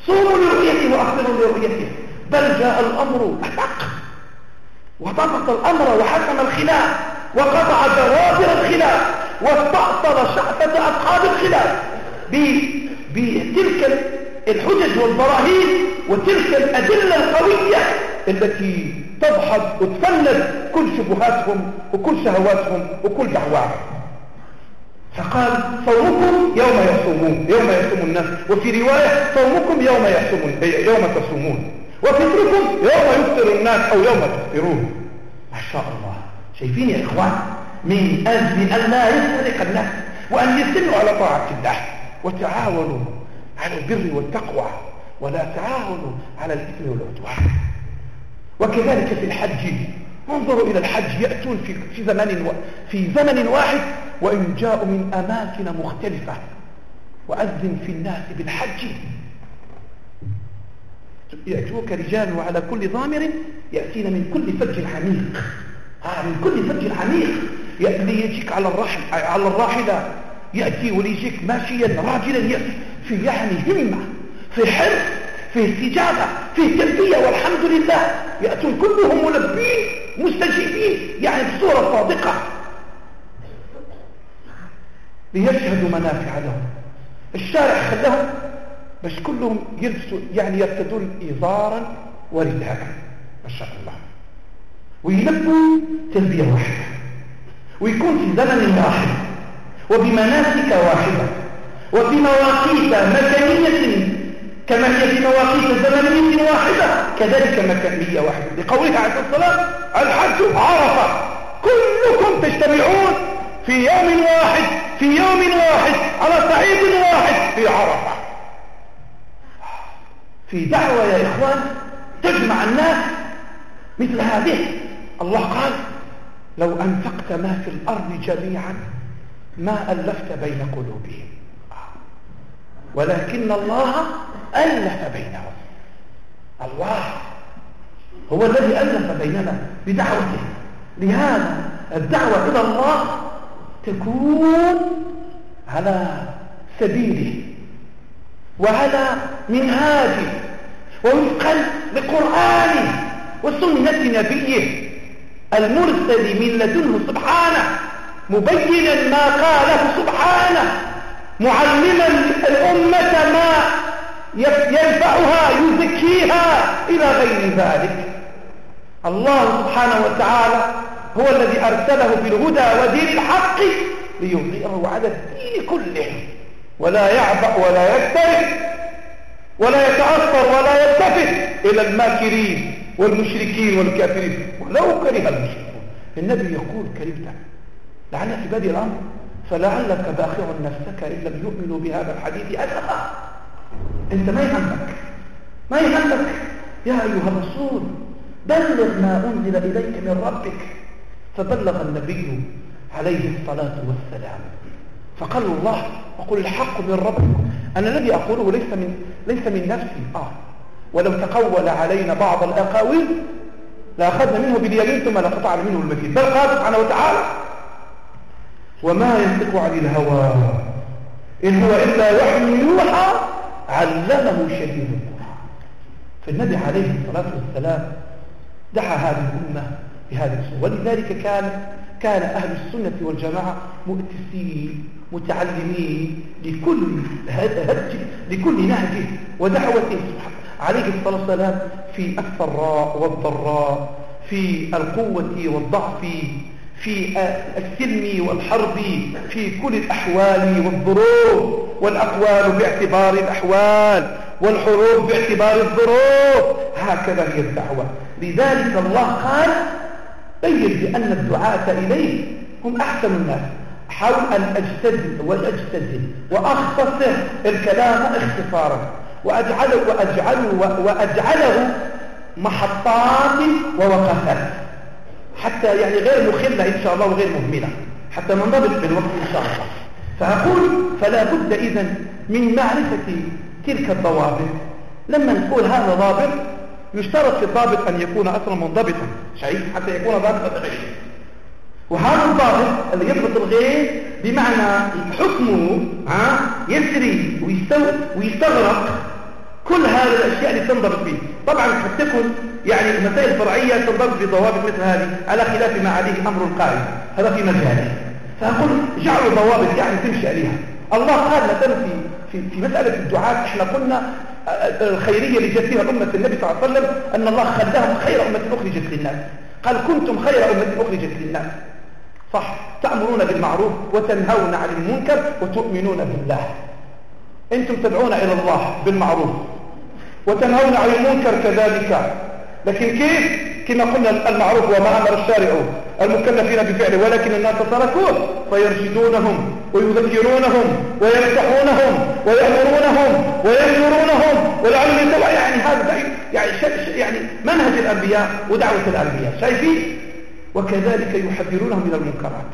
صوموا لرؤيته وأفطروا لرؤيته. بل جاء الأمر أدق وضبط الأمر وحكم الخلاف. وقطع جوابر الخلاف واستأصل شعبة أصحاب الخلاف بتلك الحجج والبراهين وتلك الأدلة القوية التي تضحض وتفلت كل شبهاتهم وكل شهواتهم وكل دعواهم. فقال صومكم يوم يصومون يوم يصوم الناس. وفي رواية صومكم يوم يصومون يوم تصومون. وفطركم يوم يفطر الناس أو يوم تفطرون. ما شاء الله. شايفين يا إخوان من أجل أن لا يسرق الناس وأن يستمعوا على طاعة الله وتعاونوا على البر والتقوى ولا تعاونوا على الإثم والعدوان. وكذلك في الحج انظروا إلى الحج يأتون في, زمن و... في زمن واحد وإن جاءوا من أماكن مختلفة. وأذن في الناس بالحج. يأتوك رجال وعلى كل ضامر يأتين من كل فج عميق. آه من كل فج عميق. يأتي يجيك على الرحل على الراحلة. يأتي وليجيك ماشيا راجلا يأتي. في يعني همة في حرص في استجابة في تلبية والحمد لله يأتون كلهم ملبين مستجيبين يعني بصورة صادقة. ليشهدوا منافع لهم. الشارع خلاهم بس كلهم يلبسوا يعني يرتدون إزارا ورداء ما شاء الله. ويلبوا تلبية واحدة. ويكون في زمن واحد. وبمناسك واحدة. وفي مواقيت مكانية كما هي في مواقيت زمنية واحدة كذلك مكانية واحدة. لقولها عليه الصلاة الحج عرفة. كلكم تجتمعون في يوم واحد في يوم واحد على صعيد واحد في عرفة. في دعوة يا إخوان تجمع الناس مثل هذه. الله قال لو أنفقت ما في الأرض جميعا ما ألفت بين قلوبهم. ولكن الله ألف بينهم. الله هو الذي ألف بيننا بدعوته. لهذا الدعوة إلى الله تكون على سبيله وعلى منهاجه ووفقا لقرآنه وسنة نبيه. المرسل من لدنه سبحانه مبينا ما قاله سبحانه معلما الأمة ما ينفعها يزكيها إلى غير ذلك. الله سبحانه وتعالى هو الذي أرسله بالهدى ودين الحق ليظهره على الدين كله. ولا يعبأ ولا يكترث ولا يتأثر ولا يلتفت إلى الماكرين. والمشركين والكافرين. ولو كره المشركون. النبي يقول كلمة لعل عبادي الأمر. فلعلك باخع نفسك إن لم يؤمنوا بهذا الحديث أسفا. أنت ما يهمك. ما يهمك. يا أيها الرسول بلغ ما أنزل إليك من ربك. فبلغ النبي عليه الصلاة والسلام. فقال الله أقول الحق من ربكم. أنا الذي أقوله ليس من, ليس من نفسي. آه. ولو تقول علينا بعض الأقاويل لأخذنا منه باليمين ثم لقطعنا منه المتين بل قال سبحانه وتعالى وما ينطق عن الهوى إن هو إلا وحي يوحى علمه شديد فالنبي عليه الصلاة والسلام دعا هذه الأمة بهذه الصورة. ولذلك كان كان أهل السنة والجماعة مؤتسين متعلمين لكل هدج لكل نهجه ودعوته عليه الصلاة والسلام في السراء والضراء في القوة والضعف في السلم والحرب في كل الأحوال والظروف والأقوال باعتبار الأحوال والحروب باعتبار الظروف. هكذا هي الدعوة. لذلك الله قال بين بأن الدعاة إليه هم أحسن الناس حاول أن أجتزل وأجتزل وأختصر الكلام اختصارا. وأجعله, وأجعله, وأجعله محطات ووقفات حتى يعني غير مخلة إن شاء الله وغير مهملة. حتى ننضبط بالوقت إن شاء الله. فأقول فلا بد إذن من معرفة تلك الضوابط. لما نقول هذا ضابط يشترط في الضابط أن يكون أصلا منضبطا. شيء؟ حتى يكون ضابطا غير. وهذا الضابط اللي يضبط الغير بمعنى حكمه يسري ويستغرق كل هذه الأشياء اللي تنضبط فيه. طبعا قد تكون يعني المسائل الفرعية تنضبط بضوابط مثل هذه على خلاف ما عليه أمر القائم هذا في مجاله. فأقول جعلوا ضوابط يعني تمشي عليها. الله قال مثلا في في في مسألة الدعاء إحنا قلنا الخيرية اللي جت فيها أمة النبي صلى الله عليه وسلم أن الله خلاهم خير أمة أخرجت للناس. قال كنتم خير أمة أخرجت للناس. صح. تأمرون بالمعروف وتنهون عن المنكر وتؤمنون بالله. أنتم تدعون إلى الله بالمعروف وتنهون عن المنكر كذلك. لكن كيف؟ كما قلنا المعروف وما أمر الشارع المكلفين بفعله ولكن الناس تركوه فيرشدونهم ويذكرونهم ويمسحونهم ويأمرونهم ويأمرونهم ولعلهم يتوى يعني هذا يعني, يعني منهج الأنبياء ودعوة الأنبياء. شايفين؟ وكذلك يحذرونهم من المنكرات.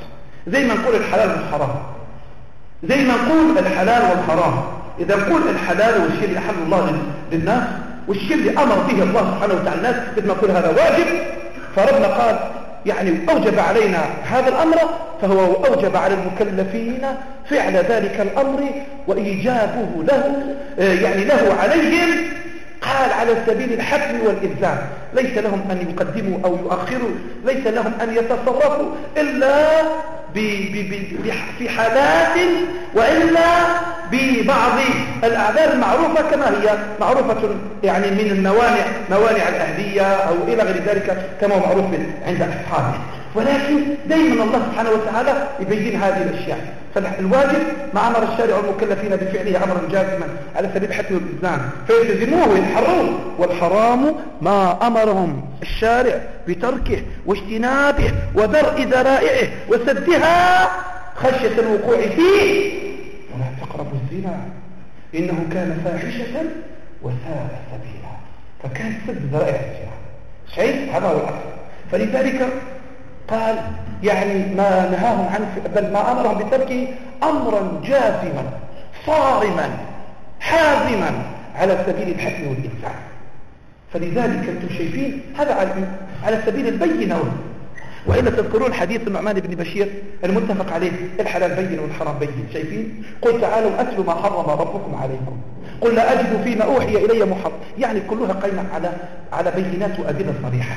زي ما نقول الحلال والحرام. زي ما نقول الحلال والحرام. إذا نقول الحلال والشيء اللي أحل الله للناس والشيء اللي أمر به الله سبحانه وتعالى الناس مثل ما نقول هذا واجب فربنا قال يعني أوجب علينا هذا الأمر فهو أوجب على المكلفين فعل ذلك الأمر وإيجابه له يعني له عليهم قال على سبيل الحكم والإلزام ليس لهم أن يقدموا أو يؤخروا ليس لهم أن يتصرفوا إلا في حالات وإلا ببعض الأعذار المعروفة كما هي معروفة يعني من الموانع موانع الأهلية أو إلى غير ذلك كما معروف عند أصحابه. ولكن دائما الله سبحانه وتعالى يبين هذه الأشياء. فالواجب ما أمر الشارع المكلفين بفعله أمرا جازما على سبيل حتم الإلزام فيلتزموه ويتحرون. والحرام ما أمرهم الشارع بتركه واجتنابه ودرء ذرائعه وسدها خشية الوقوع فيه. ولا تقربوا الزنا. إنه كان فاحشة وساء سبيلا. فكان سد ذرائع الزنا شيء هذا هو الأصل. فلذلك قال يعني ما نهاهم عنه بل ما أمرهم بتركه أمرا جازما صارما حازما على سبيل الحكم والإنسان فلذلك أنتم شايفين هذا على سبيل البينة. وإلا تذكرون حديث النعمان بن بشير المتفق عليه الحلال بين والحرام بين. شايفين؟ قل تعالوا أتلوا ما حرم ربكم عليكم. قل لا أجد فيما أوحي إلي محرم. يعني كلها قيمة على على بينات وأدلة صريحة.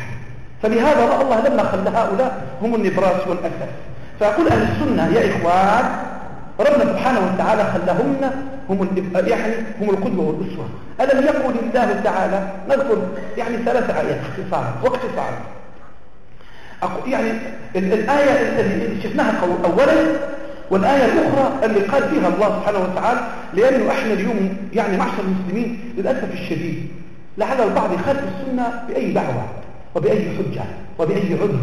فلهذا رأى الله لما خلى هؤلاء هم النبراس والأساس فأقول أهل السنة يا إخوان ربنا سبحانه وتعالى خلاهن هم يعني هم القدوة والأسوة. ألم يقول الله تعالى؟ نذكر يعني ثلاث آيات اختصارا واختصارا. يعني الآية اللي شفناها أولا والآية الأخرى اللي قال فيها الله سبحانه وتعالى لأنه إحنا اليوم يعني معشر المسلمين للأسف الشديد. لعل البعض يخالف السنة بأي دعوة. وبأي حجة وبأي عذر.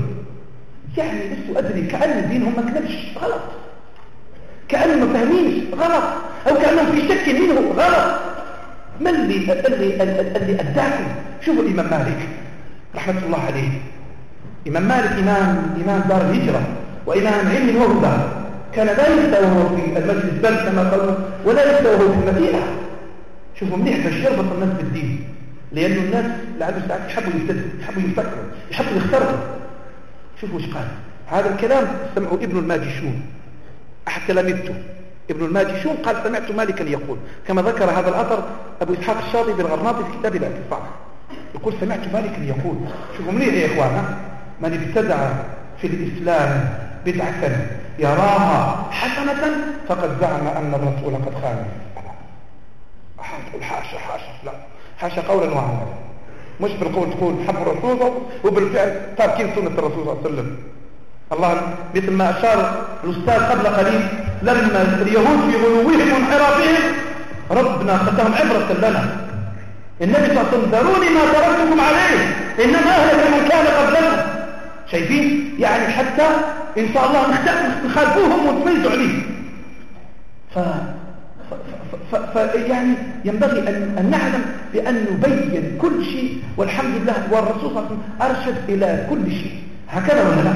يعني لست أدري كأن الدين هم ما كذبش غلط. كأنهم ما فاهمينش غلط. أو كأنهم في شك منه. غلط. ما اللي اللي أداكم شوفوا الإمام مالك رحمة الله عليه. إمام مالك إمام إمام دار الهجرة وإمام علم وهدى كان لا يستوى في المجلس بل كما قالوا ولا يستوى في المدينة. شوفوا منيح باش يربط الناس بالدين. لأنه الناس لعله ساعات يحبوا يفتدوا يحبوا يفكروا يحبوا يختاروا شوفوا إيش قال. هذا الكلام سمعه ابن الماجشون. أحد تلاميذته. ابن الماجشون قال سمعت مالكا يقول كما ذكر هذا الأثر أبو إسحاق الشاطبي الغرناطي في كتاب الاعتصام يقول سمعت مالكا يقول شوفوا منيح يا إخوان من ابتدع في الإسلام بدعة يراها حسنة فقد زعم أن الرسول قد خان. حاشا حاشا لا. حاشا قولا وعملا. مش بالقول تقول حب الرسول وبالفعل تاركين سنة الرسول صلى الله عليه وسلم. الله مثل ما أشار الأستاذ قبل قليل لما اليهود في غلوهم وانحرافهم ربنا خدهم عبرة لنا. النبي صلى الله عليه وسلم ذروني ما تركتكم عليه. إنما أهلك من كان قبلكم شايفين؟ يعني حتى إن شاء الله نخالفوهم ونتميزوا عليه. ف... فيعني ينبغي أن, نعلم بأن نبين كل شيء والحمد لله والرسول صلى الله عليه وسلم أرشد إلى كل شيء. هكذا ولا لا؟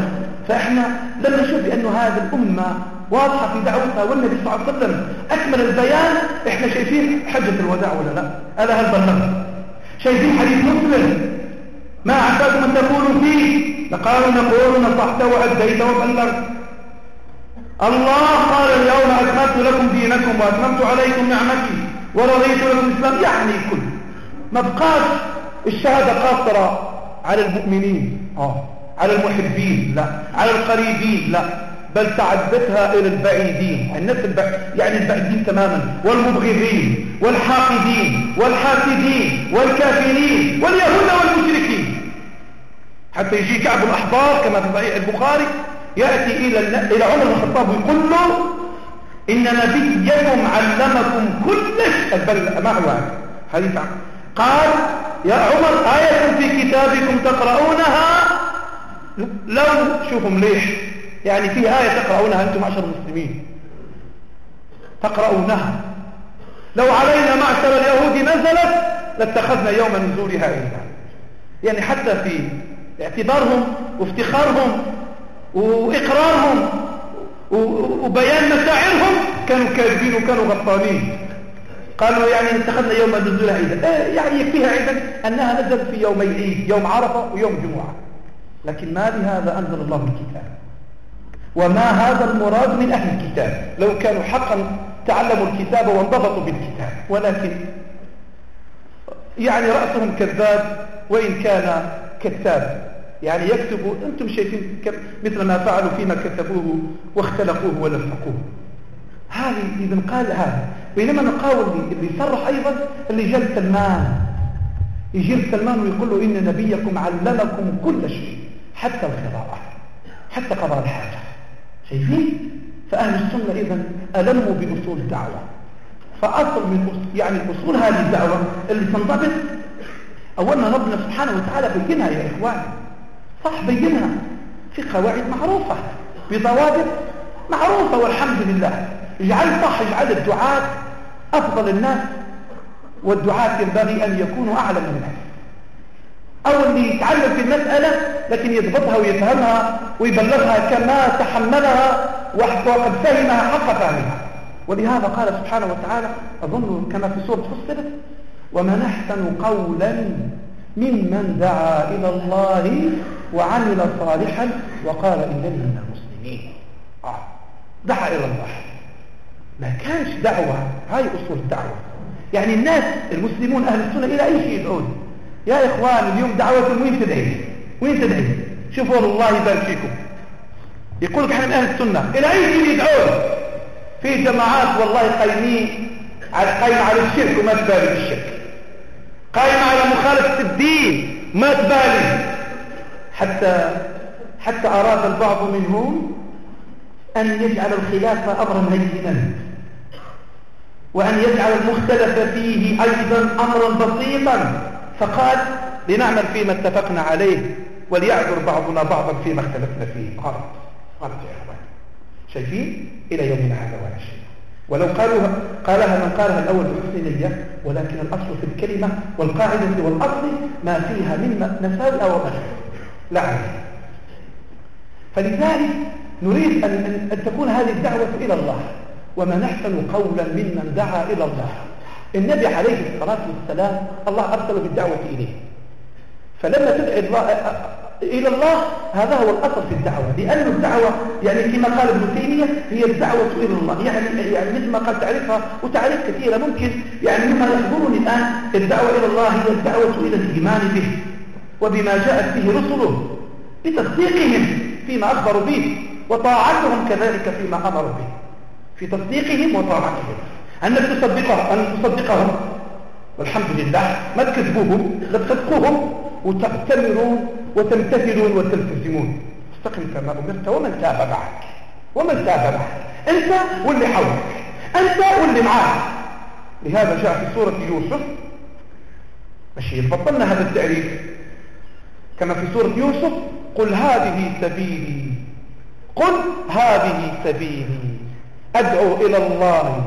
فإحنا لما نشوف بأن هذه الأمة واضحة في دعوتها والنبي صلى الله عليه وسلم. أكمل البيان. إحنا شايفين حجة الوداع ولا لا؟ ألا هل بلغت شايفين حديث مسلم. ما عساكم أن تقولوا فيه؟ لقالوا نقول نصحت وأديت وبلغت. الله قال اليوم أكملت لكم دينكم وأتممت عليكم نعمتي ورضيت لكم الإسلام يعني كل ما بقاش الشهادة قاصرة على المؤمنين آه. على المحبين لا على القريبين لا بل تعدتها إلى البعيدين الناس البع... يعني البعيدين تماما والمبغضين والحاقدين والحاسدين والكافرين واليهود والمشركين حتى يجي كعب الأحبار كما في صحيح البخاري يأتي إلى إلى عمر بن الخطاب ويقول له إن نبيكم علمكم كل شيء ما هو حديث قال يا عمر آية في كتابكم تقرؤونها؟ لو شوفوا مليح يعني في آية تقرؤونها أنتم عشر مسلمين. تقرؤونها. لو علينا معشر اليهود نزلت لاتخذنا يوم نزولها عيدا يعني حتى في اعتبارهم وافتخارهم وإقرارهم وبيان مشاعرهم كانوا كاذبين وكانوا غطانين قالوا يعني اتخذنا يوم النزول عيدا. إيه، يعني يكفيها عيدا أنها نزلت في يومي عيد يوم عرفة ويوم جمعة. لكن ما بهذا أنزل الله الكتاب؟ وما هذا المراد من أهل الكتاب؟ لو كانوا حقا تعلموا الكتاب وانضبطوا بالكتاب. ولكن يعني رأسهم كذاب وإن كان كذاب يعني يكتبوا أنتم شايفين مثل ما فعلوا فيما كتبوه واختلقوه ولفقوه هذه إذا قال هذا بينما نقاول اللي يصرح أيضا اللي جاب سلمان. يجيب سلمان ويقول له إن نبيكم علمكم كل شيء حتى القراءة حتى قضاء الحاجة. شايفين؟ فأهل السنة إذا ألموا بأصول الدعوة. فأصل من يعني أصول هذه الدعوة اللي تنضبط. أولا ربنا سبحانه وتعالى بينها يا إخواني صح بينها في قواعد معروفة بضوابط معروفة والحمد لله. اجعل صح اجعل الدعاة أفضل الناس والدعاة ينبغي أن يكونوا أعلم الناس أو اللي يتعلم في المسألة لكن يضبطها ويفهمها ويبلغها كما تحملها وقد فهمها حق فهمها. ولهذا قال سبحانه وتعالى أظن كما في سورة فصلت ومن أحسن قولا ممن دعا إلى الله وعمل صالحا وقال إنني من المسلمين. آه. دعا إلى الله. ما كانش دعوة. هاي أصول الدعوة. يعني الناس المسلمون أهل السنة إلى أي شيء يدعون؟ يا إخوان اليوم دعوة وين تدعي؟ وين تدعي؟ شوفوا الله يبارك فيكم. يقول لك إحنا من أهل السنة. إلى أي شيء يدعون؟ في جماعات والله قايمين على قايم على الشرك وما تبالي بالشرك. قايم على مخالفة الدين ما تبالي. حتى حتى أراد البعض منهم أن يجعل الخلاف أمرا هينا وأن يجعل المختلف فيه أيضا أمرا بسيطا. فقال لنعمل فيما اتفقنا عليه وليعذر بعضنا بعضا فيما اختلفنا فيه. غلط غلط يا اخوان شايفين؟ إلى يومنا هذا ولا شيء. ولو قالوا قالها من قالها الأول بحسن نيه ولكن الأصل في الكلمة والقاعدة والأصل ما فيها من مساوئ أو مشاكل لا. عليه فلذلك نريد أن, أن تكون هذه الدعوة إلى الله وما نحسن قولا ممن دعا إلى الله. النبي عليه الصلاة والسلام الله أرسل بالدعوة إليه. فلما تدعي الله إلى الله. هذا هو الأصل في الدعوة. لأن الدعوة يعني كما قال ابن تيمية هي الدعوة إلى الله. يعني يعني مثل ما قال تعريفها وتعريف كثيرة ممكن. يعني مما يحضرني الآن الدعوة إلى الله هي الدعوة إلى الإيمان به وبما جاءت به رسله بتصديقهم فيما أخبروا به وطاعتهم كذلك فيما أمروا به. في تصديقهم وطاعتهم. أنك تصدقهم أن تصدقهم. والحمد لله ما تكذبوهم لا تصدقوهم وتأتمرون وتمتثلون وتلتزمون. استقم كما أمرت ومن تاب معك. ومن تاب معك. أنت واللي حولك. أنت واللي معك لهذا جاء في سورة يوسف. ماشي بطلنا هذا التعريف كما في سورة يوسف قل هذه سبيلي. قل هذه سبيلي. أدعو إلى الله.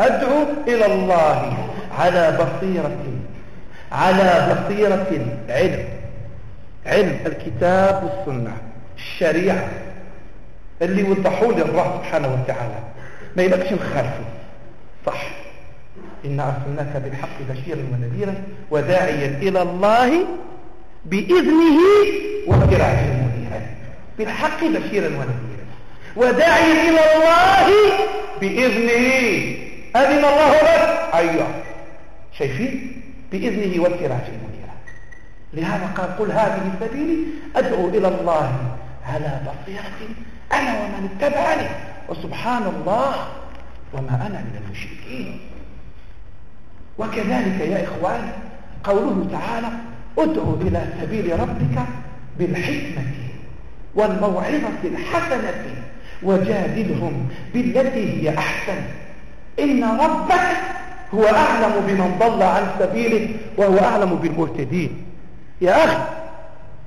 أدعو إلى الله. على بصيرة. على بصيرة. علم. علم الكتاب والسنة الشريعة اللي وضحوا لي الله سبحانه وتعالى. ما يبقش مخالفه صح. إن أرسلناك بالحق بشيرا ونذيرا وداعيا إلى الله بإذنه وسراجا منيرا. بالحق بشيرا ونذيرا. وداعيا إلى الله بإذنه. أذن الله لك أيوه. شايفين؟ بإذنه وسراجا منيرا. لهذا قال قل هذه سبيلي أدعو إلى الله على بصيرة أنا ومن اتبعني وسبحان الله وما أنا من المشركين. وكذلك يا إخوان قوله تعالى ادعو إلى سبيل ربك بالحكمة والموعظة الحسنة وجادلهم بالتي هي أحسن. إن ربك هو أعلم بمن ضل عن سبيله وهو أعلم بالمهتدين. يا أخي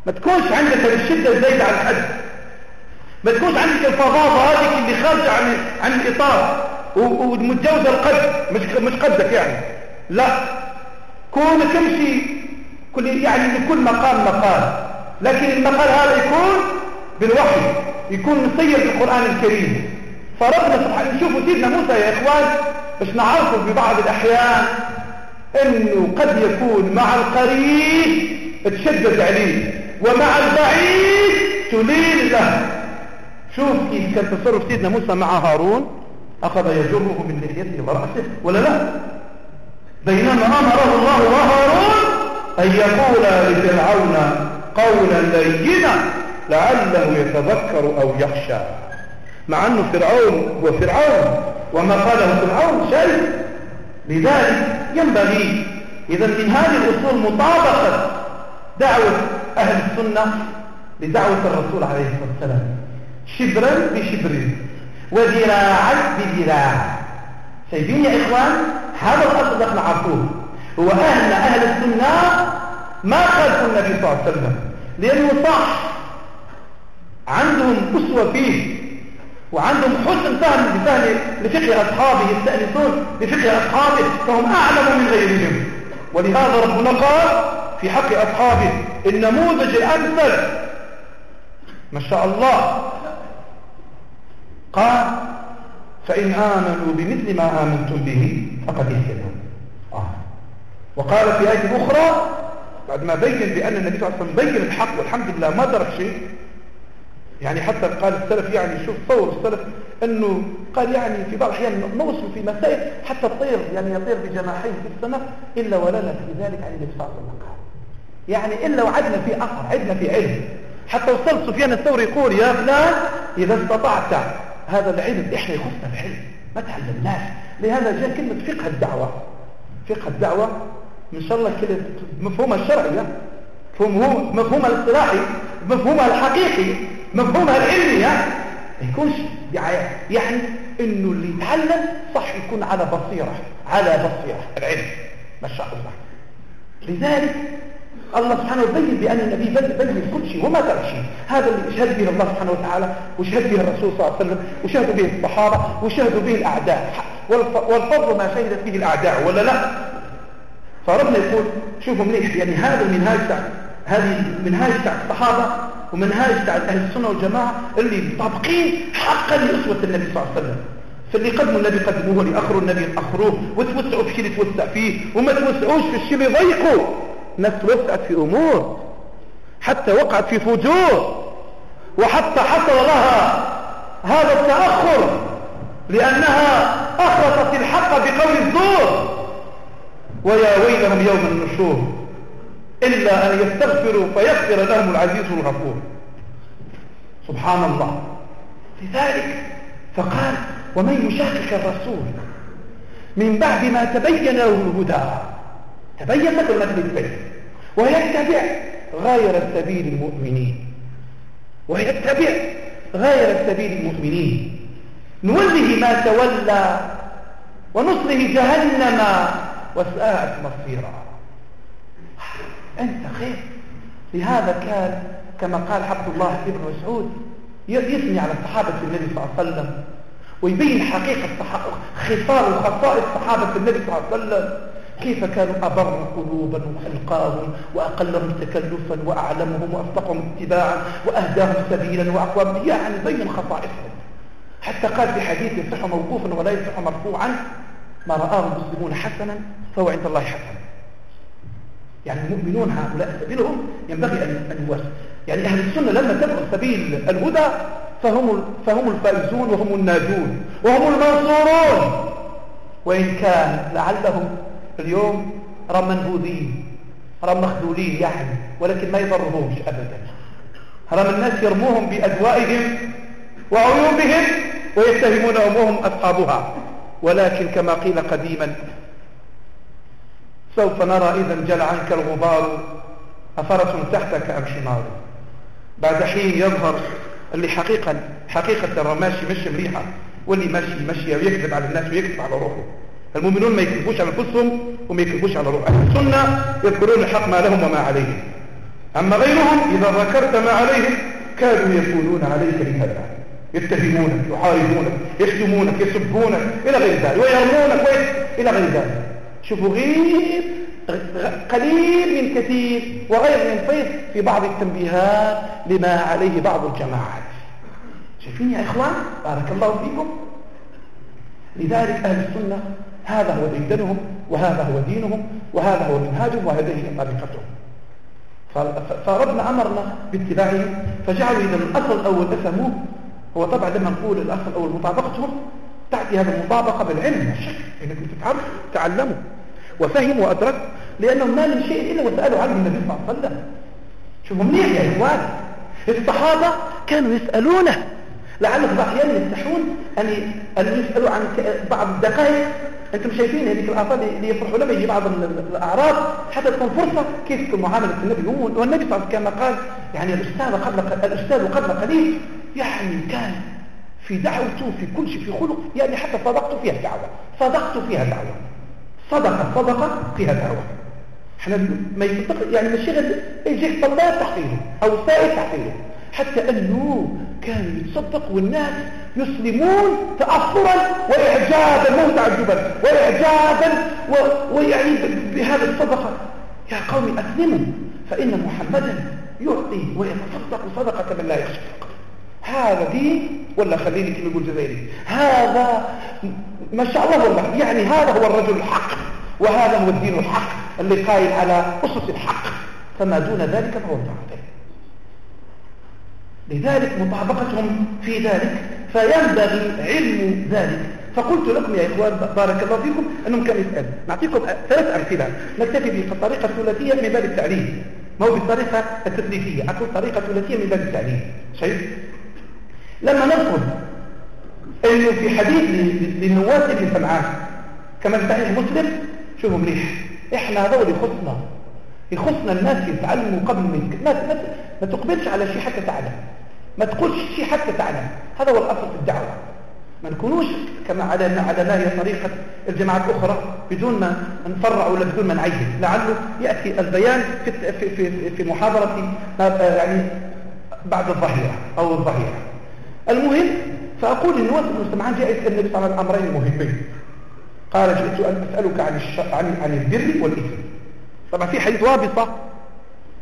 ما تكونش عندك الشدة الزايدة عن الحد؟ ما تكونش عندك الفظاظة هذه اللي خارجة عن عن الإطار ومتجاوزة القد مش مش قدك يعني. لا. كون تمشي كل يعني لكل مقام مقال. لكن المقال هذا يكون بالوحي يكون مسير بالقرآن الكريم. فربنا سبحانه نشوفوا سيدنا موسى يا إخوان باش نعرفوا في بعض الأحيان أنه قد يكون مع القريب تشدد عليه ومع البعيد تلين له. شوف كيف كان تصرف سيدنا موسى مع هارون. أخذ يجره من لحيته ورأسه ولا لا؟ بينما أمره الله وهارون أن يقول لفرعون قولا لينا لعله يتذكر أو يخشى. مع أنه فرعون هو فرعون وما قاله فرعون شيء. لذلك ينبغي إذا من هذه الأصول مطابقة دعوة أهل السنة لدعوة الرسول عليه الصلاة والسلام. شبرا بشبر وذراعا بذراع. شايفين يا إخوان؟ هذا الأصل نحن عرفوه هو أهل أهل السنة ما خالفوا النبي صلى الله عليه وسلم. لأنه صح عندهم أسوة فيه. وعندهم حسن فهم لفهم لفقه أصحابه يستأنسون بفقه أصحابه فهم أعلم من غيرهم. ولهذا ربنا قال في حق أصحابه. النموذج الأمثل ما شاء الله قال فإن آمنوا بمثل ما آمنتم به فقد اهتدوا. آه. وقال في آية أخرى بعد ما بين بأن النبي صلى الله عليه وسلم بين الحق والحمد لله ما ترك شيء يعني حتى قال السلف يعني شوف تصور السلف إنه قال يعني في بعض الأحيان نوصل في مسائل حتى الطير يعني يطير بجناحيه في السماء إلا ولنا في ذلك عن النبي صلى الله عليه وسلم. يعني إلا وعدنا في اثر عدنا في علم. حتى وصلت سفيان الثوري يقول يا فلان إذا استطعت هذا العلم إحنا يخصنا العلم ما تعلمناش. لهذا جاء كلمة فقه الدعوة. فقه الدعوة إن شاء الله كلمة مفهومها الشرعي مفهوم مفهومها الاصطلاحي مفهومها الحقيقي مفهومها العلمي. ما يكونش يعني إنه اللي يتعلم صح يكون على بصيرة على بصيرة. العلم ما شاء الله. لذلك الله سبحانه يبين بأن النبي بين كل شيء وما ترك شيء. هذا اللي شهد به الله سبحانه وتعالى وشهد به الرسول صلى الله عليه وسلم وشهدوا به الصحابة وشهدوا به الأعداء. والفضل ما شهدت به الأعداء ولا لا؟ فربنا يقول شوفوا مليح يعني هذا المنهاج تاع هذه المنهاج تاع الصحابة ومنهاج تاع أهل السنة والجماعة اللي طابقين حقا لأسوة النبي صلى الله عليه وسلم. فاللي قدموا النبي قدموه اللي أخروا النبي أخروه. وتوسعوا في الشيء اللي توسع فيه وما توسعوش في الشيء اللي يضيقوا الناس توسعت في أمور حتى وقعت في فجور وحتى حصل لها هذا التأخر لأنها أخرطت الحق بقول الزور. ويا ويلهم يوم النشور إلا أن يستغفروا فيغفر لهم العزيز الغفور. سبحان الله. لذلك فقال ومن يشاكك الرسول؟ من بعد ما تبين له الهدى. تبين مثل ما تبين ويتبع غير سبيل المؤمنين. ويتبع غير سبيل المؤمنين. نوله ما تولى ونصله جهنم وساءت مصيرا. أنت خير. لهذا كان كما قال عبد الله بن مسعود يثني على صحابة النبي صلى الله عليه وسلم ويبين حقيقة خصال وخصائص صحابة النبي صلى الله عليه وسلم. كيف كانوا أبر قلوبا وألقاهم وأقلهم تكلفا وأعلمهم وأصدقهم اتباعا وأهداهم سبيلا وأقوام؟ يعني بين خصائصهم. حتى قال في حديث يصح موقوفا ولا يصح مرفوعا ما رآه المسلمون حسنا فهو عند الله حسن يعني المؤمنون هؤلاء سبيلهم ينبغي أن يواسوا يعني أهل السنة لما تبقى سبيل الهدى فهم, فهم الفائزون وهم الناجون وهم المنصورون. وإن كان لعلهم اليوم رم منبوذين رم مخذولين يعني ولكن ما يضرهمش أبدا. رم الناس يرموهم بأدوائهم وعيوبهم ويتهمونهم وهم أصحابها. ولكن كما قيل قديما سوف نرى إذا انجل عنك الغبار أفرس تحتك أم حمار بعد حين يظهر اللي حقيقة حقيقة ترى ماشي مريحة واللي ماشي مشي ويكذب على الناس ويكذب على روحه. المؤمنون ما يكذبوش على أنفسهم وما يكذبوش على روحهم السنة يذكرون الحق ما لهم وما عليهم. أما غيرهم إذا ذكرت ما عليهم كادوا يكونون عليك لهذا يتهمونك يحاربونك يشتمونك يسبونك إلى غير ذلك ويرمونك إلى غير ذلك. شوفوا غير قليل من كثير وغير من فيض في بعض التنبيهات لما عليه بعض الجماعات. شايفين يا إخوان؟ بارك الله فيكم. لذلك أهل السنة هذا هو ديدنهم وهذا هو دينهم وهذا هو منهاجهم وهذه طريقتهم. فربنا أمرنا باتباعهم فجعلوا إذا الأصل الأول أسموه هو طبعا لما نقول الأصل الأول مطابقتهم تأتي هذه المطابقة بالعلم لا شك إنك تتعرف تعلموا وفهم وأدرك لأنهم ما من شيء إلا وسألوا عنه النبي صلى الله عليه وسلم. شوفوا منيح يا إخوان. الصحابة كانوا يسألونه لعلهم أحيانا يستحون أن أن يسألوا عن بعض الدقائق. أنتم شايفين هذيك الآثار اللي يفرحوا لما يجي بعض الأعراض حتى تكون فرصة كيف تكون معاملة النبي. والنبي صلى الله عليه وسلم كما قال يعني الأستاذ قبل الأستاذ قبل قليل يعني كان في دعوته في كل شيء في خلق يعني حتى صدقت فيها دعوة. صدقت فيها دعوة. صدقة صدقة فيها دعوة. إحنا ما يصدق يعني مش شغل يجيك طلاب تحقيره أو سائل تحقيره حتى انه كان يتصدق والناس يسلمون تأثرا وإعجابا مو تعجبا وإعجابا ويعني بهذا الصدقة. يا قوم أسلموا فإن محمدا يعطي ويتصدق صدقة من لا يخشى هذا دين ولا خليني كما يقول جزائري؟ هذا ما شاء الله والله يعني هذا هو الرجل الحق وهذا هو الدين الحق اللي قائل على أسس الحق. فما دون ذلك فهو الباطل لذلك مطابقتهم في ذلك فينبغي علم ذلك. فقلت لكم يا إخوان بارك الله فيكم أنهم كانوا يسألوا نعطيكم ثلاث أمثلة. نكتفي بالطريقة الثلاثية من باب التعليم. ما هو بالطريقة التثليثية أقول طريقة ثلاثية من باب التعليم. شايف لما نذكر انه في حديث للنواس بن سمعان كما في صحيح مسلم شوفوا مليح إحنا هذول يخصنا يخصنا الناس يتعلموا قبل منك ما, ما, ما تقبلش على شيء حتى تعلم. ما تقولش شيء حتى تعلم. هذا هو الأصل في الدعوة. ما نكونوش كما على على ما هي طريقة الجماعات الأخرى بدون ما نفرع ولا بدون ما نعين لعله يأتي البيان في في في, في محاضرة يعني بعد الظهيرة أو الظهيرة. المهم فأقول إن وقت المجتمعان جاء يسأل النبي صلى الله عليه وسلم أمرين مهمين. قال جئت أن أسألك عن. عن عن البر والإثم. طبعا في حديث وابصة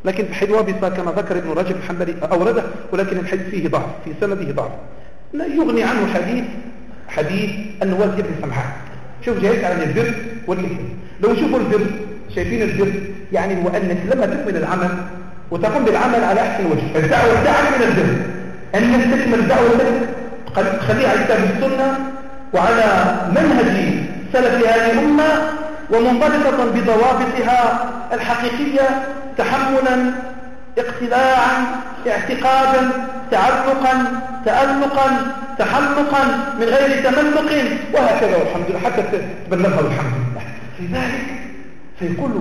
لكن في حديث وابصة كما ذكر ابن رجب الحنبلي أورده ولكن الحديث فيه ضعف في سنده ضعف. لا يغني عنه حديث حديث النواس بن سمحان شوف جايك عن البر والإثم. لو شوفوا البر شايفين البر؟ يعني هو أنك لما تكمل العمل وتقوم بالعمل على أحسن وجه الدعوة الدعوة من البر. أن تكمل دعوتك خليها على كتاب السنة وعلى منهج سلف هذه الأمة ومنضبطة بضوابطها الحقيقية تحملا اقتلاعا اعتقادا تعلقا تألقا تحلقا من غير تملق وهكذا والحمد لله حتى تبلغها الحمد لله. لذلك فيقول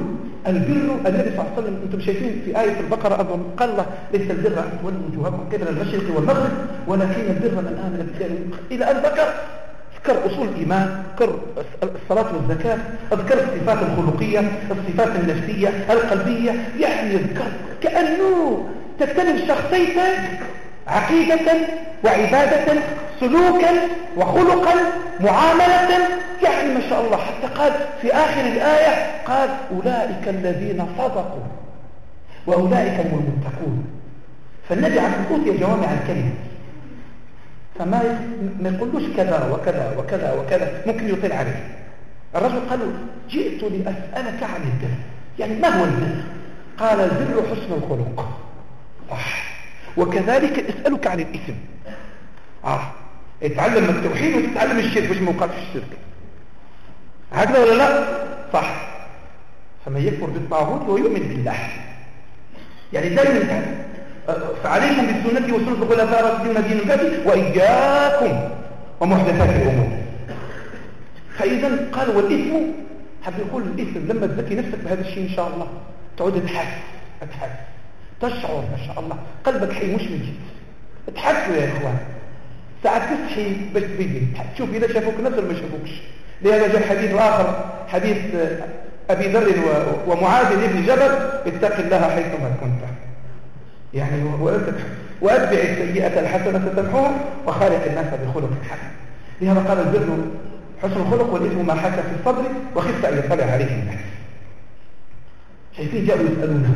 البر النبي صلى الله عليه وسلم أنتم شايفين في آية البقرة أظن قال الله ليس البر أن تولوا وجوهكم قبل المشرق والمغرب ولكن البر من آمن بالله إلى أن ذكر أذكر أصول الإيمان أذكر الصلاة والزكاة أذكر الصفات الخلقية الصفات النفسية القلبية يعني أذكر كأنه تكتمل شخصيتك عقيدة وعبادة سلوكا وخلقا معاملة. يعني ما شاء الله حتى قال في آخر الآية قال أولئك الذين صدقوا وأولئك هم المتقون. فالنبي عن أوتي جوامع الكلمة فما ما يقولوش كذا وكذا وكذا وكذا ممكن يطيل عليه الرجل قال جئت لأسألك عن البر يعني ما هو البر قال البر حسن الخلق. صح وكذلك أسألك عن الإثم. آه. اتعلم التوحيد وتتعلم الشرك. مش موقف في الشرك. هكذا ولا لا؟ صح. فمن يكفر بالطاغوت ويؤمن بالله. يعني دائما فعليكم بسنتي وسنة الخلفاء الراشدين المدينة الكافي وإياكم ومحدثات الأمور. فإذا قال والإثم حب يقول الإثم لما تزكي نفسك بهذا الشيء إن شاء الله تعود تحس تحس. تشعر ما شاء الله. قلبك حي مش من جد تحسوا يا إخوان. ساعات تصحي باش تبين تشوف إذا شافوك نفس ولا ما شافوكش لهذا جاء حديث آخر حديث أبي ذر ومعاذ بن جبل اتق الله حيثما كنت. يعني وأتبع السيئة الحسنة تمحوها وخالق الناس بخلق حسن. لهذا قال البر حسن الخلق والإثم ما حكى في الصدر وخفت أن يطلع عليه الناس. شايفين جاءوا يسألونها.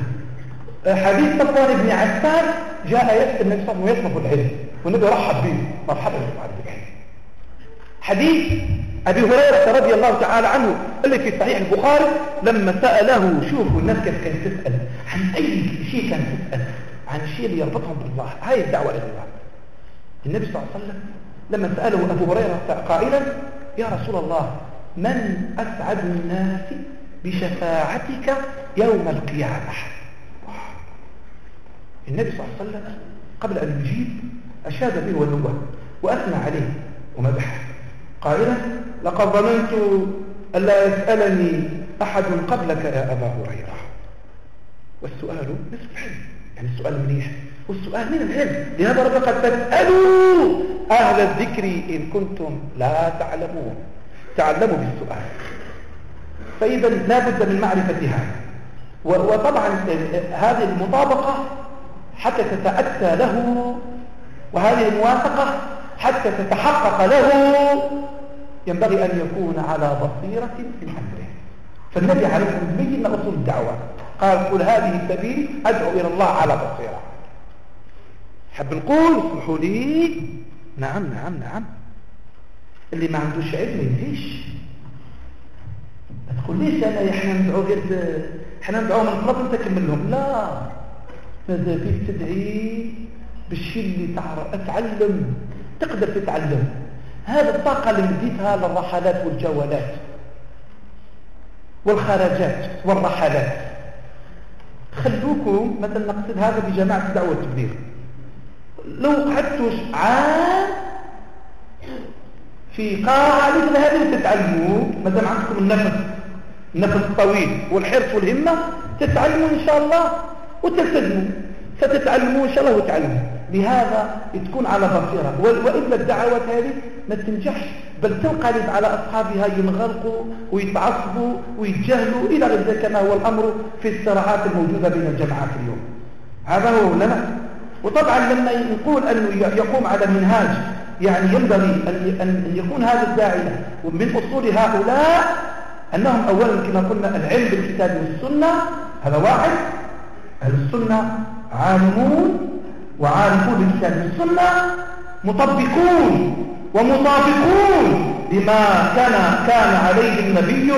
حديث صفوان بن عسان جاء يسأل النبي صلى الله عليه وسلم العلم. والنبي رحب به مرحبا بك حديث أبي هريرة رضي الله تعالى عنه اللي في صحيح البخاري لما سأله شوفوا الناس كيف كانت تسأل. عن أي شيء كانت تسأل؟ عن الشيء اللي يربطهم بالله هاي الدعوة إلى الله. النبي صلى الله عليه وسلم لما سأله أبو هريرة قائلا يا رسول الله من أسعد الناس بشفاعتك يوم القيامة؟ النبي صلى الله عليه وسلم قبل أن يجيب أشاد به والنبوة وأثنى عليه ومدحه قائلا لقد ظننت ألا يسألني أحد قبلك يا أبا هريرة. والسؤال نصف الحلم يعني السؤال منيح. والسؤال من العلم لهذا رب قد تسألوا أهل الذكر إن كنتم لا تعلمون. تعلموا بالسؤال. فإذا لا بد من معرفة هذا. وطبعا هذه المطابقة حتى تتأتى له. وهذه الموافقة حتى تتحقق له. ينبغي أن يكون على بصيرة من أمره فالنبي عليه الصلاة والسلام بين أصول الدعوة؟ قال قل هذه سبيلي أدعو إلى الله على بصيرة. حب نقول اسمحوا لي. نعم نعم نعم. اللي ما عندوش علم ما يديش ما تقوليش أنا إحنا ندعو غير إحنا ندعو من قبل انت كمل لهم؟ لا. ماذا بيك تدعي بالشيء اللي تعرف أتعلم؟ تقدر تتعلم. هذه الطاقة اللي مديتها للرحلات والجولات والخرجات والرحلات. خلوكم مثلا نقصد هذا بجماعة دعوة التبليغ لو قعدتوا عام في قاعة مثل هذه تتعلموا دام عندكم النفس النفس الطويل والحرص والهمة تتعلموا إن شاء الله وتلتزموا. ستتعلموا إن شاء الله وتعلموا. لهذا تكون على بصيرة. وإلا الدعوات هذه ما تنجحش. بل تنقلب على أصحابها ينغلقوا ويتعصبوا ويتجاهلوا إلى غير ذلك كما هو الأمر في الصراعات الموجودة بين الجماعات اليوم. هذا هو لنا. وطبعا لما نقول أنه يقوم على منهاج. يعني ينبغي أن يكون هذا الداعية. ومن أصول هؤلاء أنهم أولا كما قلنا العلم بالكتاب والسنة. هذا واحد. أهل السنة عالمون وعارفون بالكتاب والسنة. مطبقون. ومطابقون لما كان كان عليه النبي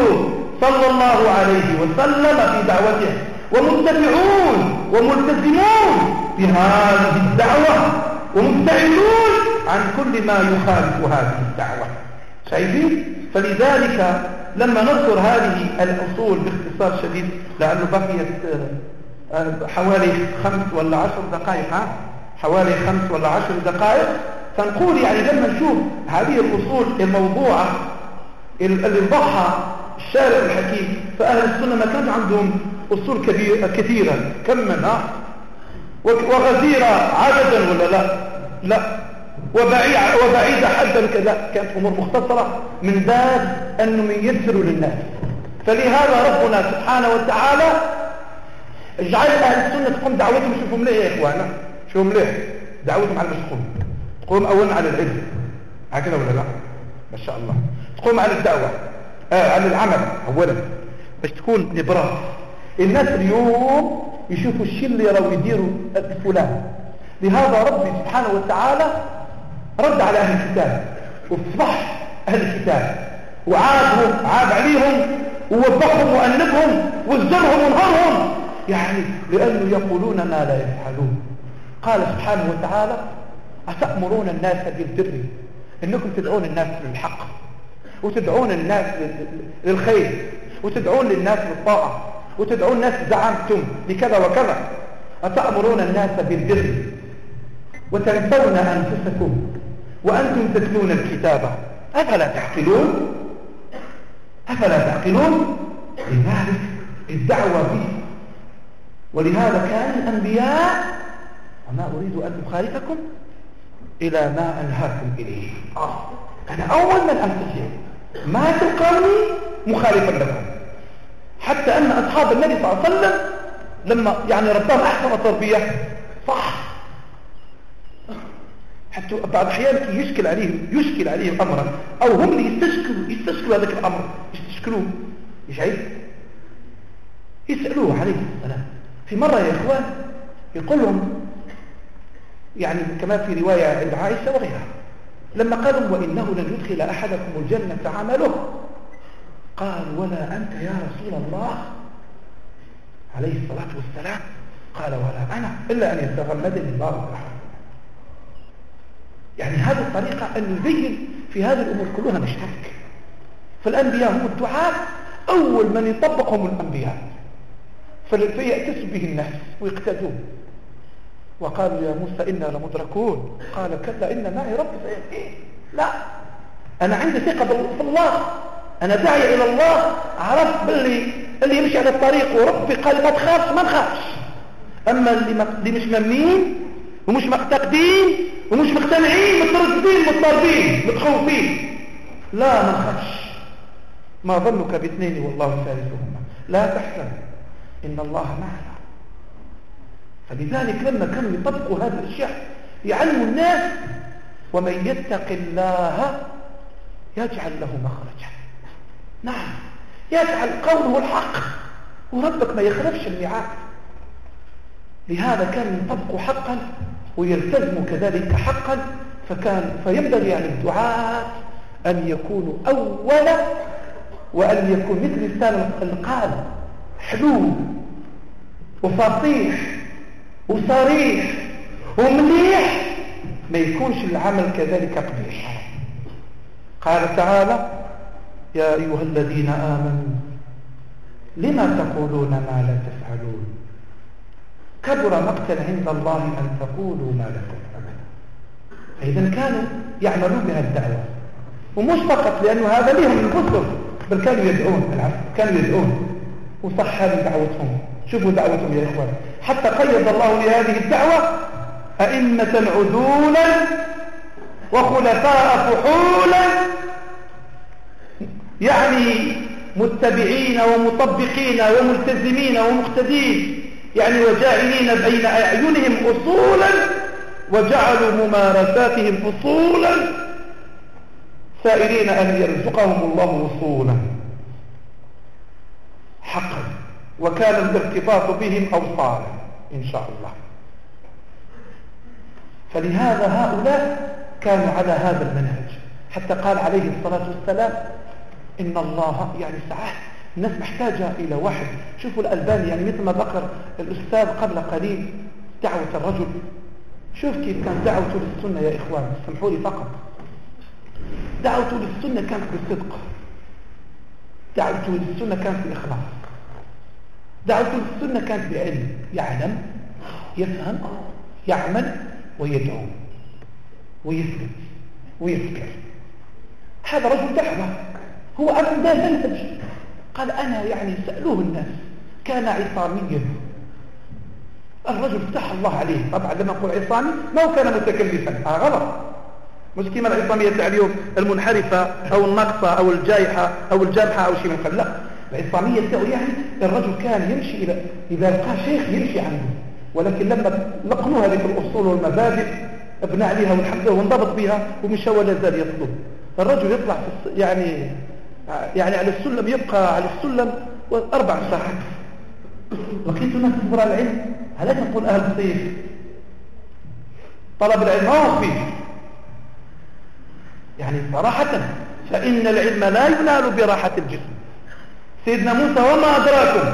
صلى الله عليه وسلم في دعوته. ومتبعون وملتزمون بهذه الدعوة ومبتعدون عن كل ما يخالف هذه الدعوة. شايفين؟ فلذلك لما نذكر هذه الأصول باختصار شديد لأنه بقيت آه، حوالي خمس ولا عشر دقائق حوالي خمس ولا عشر دقائق. فنقول يعني لما نشوف هذه الأصول الموضوعة اللي ضحى الشارع الحكيم فأهل السنة ما كان عندهم أصول كثيرة. كم منها وغزيرة عددا ولا لا؟ لا. وبعيدة حدا كذا. كانت أمور مختصرة. من باب أنه ييسروا للناس. فلهذا ربنا سبحانه وتعالى اجعل أهل السنة تقوم دعوتهم. شوفوا مليح يا إخوانا. شوفوا مليح. دعوتهم على المشقوم تقوم أولا على العلم. هكذا ولا لا؟ ما شاء الله. تقوم على الدعوة. آه على العمل أولا. باش تكون نبراس الناس اليوم يشوفوا الشيء اللي يراو يديروا فلان لهذا ربي سبحانه وتعالى رد على أهل الكتاب. وفضح أهل الكتاب. وعادهم عاد عليهم ووبخهم وأنبهم وازدرهم ونهرهم يعني لأنه يقولون ما لا يفعلون. قال سبحانه وتعالى أتأمرون الناس بالبر؟ إنكم تدعون الناس للحق وتدعون الناس للخير وتدعون للناس للطاعة وتدعون الناس زعمتم لكذا وكذا. أتأمرون الناس بالبر؟ وتنسون أنفسكم وأنتم تتلون الكتاب. أفلا تعقلون؟ أفلا تعقلون؟ لذلك الدعوة به. ولهذا كان الأنبياء وما أريد أن أخالفكم إلى ما أنهاكم إليه. أنا أول من أنفسهم ما تلقوني مخالفا لكم. حتى أن أصحاب النبي صلى الله عليه وسلم لما يعني ربهم أحسن تربية صح. حتى بعض الأحيان يشكل عليهم يشكل عليهم أمرا أو هم اللي يستشكلوا يستشكلوا هذاك الأمر. يستشكلوه. إيش عيب. يسألوه عليه. السلام في مرة يا إخوان يقول لهم يعني كما في رواية عند عائشة وغيرها. لما قالوا وإنه لن يدخل أحدكم الجنة عمله قال ولا أنت يا رسول الله؟ عليه الصلاة والسلام. قال ولا أنا إلا أن يتغمدني الله برحمته يعني هذه الطريقة أن نبين في هذه الأمور كلها نشترك. فالأنبياء هم الدعاء أول من يطبقهم الأنبياء. فيأتس به الناس ويقتدون وقالوا يا موسى إنا لمدركون. قال كلا إن معي رب سيهدين لا. أنا عندي ثقة بالله. أنا داعي إلى الله. عرفت باللي اللي يمشي على الطريق وربي قال ما تخافش ما نخافش. أما اللي, اللي مش ممين ومش معتقدين ومش مقتنعين مترددين مضطربين متخوفين. لا ما نخافش. ما ظنك باثنين والله ثالثهما. لا تحزن. إن الله معنا. فلذلك لما كانوا يطبقوا هذه الأشياء يعلموا الناس ومن يتق الله يجعل له مخرجا. نعم يجعل قوله الحق وربك ما يخلفش الميعاد. لهذا كانوا يطبقوا حقا ويلتزموا كذلك حقا فكان فينبغي على الدعاة أن يكونوا أولا وأن يكون مثل لسان القال حلول وفصيح وصريح ومليح. ما يكونش العمل كذلك قبيح. قال تعالى يا أيها الذين آمنوا لما تقولون ما لا تفعلون؟ كبر مقتا عند الله أن تقولوا ما لا تفعلون. فإذا كانوا يعملون بها الدعوة. ومش فقط لأنه هذا لهم الكسر بل كانوا يدعون كانوا يدعون. وصح هذه دعوتهم. شوفوا دعوتهم يا إخوان. حتى قيد الله لهذه الدعوة أئمة عدولا وخلفاء فحولا يعني متبعين ومطبقين وملتزمين ومقتدين يعني وجاعلين بين أعينهم أصولا وجعلوا ممارساتهم فصولا سائرين أن يرزقهم الله وصولا. حقا. وكان الارتباط بهم أوصالا إن شاء الله. فلهذا هؤلاء كانوا على هذا المنهج حتى قال عليه الصلاة والسلام إن الله يعني ساعات الناس محتاجة إلى واحد. شوفوا الألباني يعني مثل ما ذكر الأستاذ قبل قليل دعوة الرجل. شوف كيف كان دعوته للسنة يا إخوان سمحوا لي فقط. دعوته للسنة كانت بالصدق دعوته للسنة كانت بالإخلاص دعوته للسنة كانت بعلم يعلم يفهم يعمل ويدعو ويثبت ويفكر هذا رجل دعوة. هو أبدا منهج قال أنا يعني سألوه الناس كان عصاميا. الرجل فتح الله عليه. طبعا لما نقول عصامي ما هو كان متكلفا. آه غلط. مش كما العصامية اليوم المنحرفة أو الناقصة أو الجايحة أو الجامحة أو شيء من قبل لا العصامية تاعو يعني الرجل كان يمشي إلى إذا لقى شيخ يمشي عنه. ولكن لما لقنوا هذه الأصول والمبادئ ابنى عليها والحمد لله وانضبط بها ومشى ولا زال يطلب. الرجل يطلع في يعني يعني على السلم يبقى على السلم أربع ساعات. لقيت ناس تبرع العلم. هل نقول أهل الصيف طلب العلم ما يعني صراحة فإن العلم لا ينال براحة الجسم. سيدنا موسى وما أدراكم.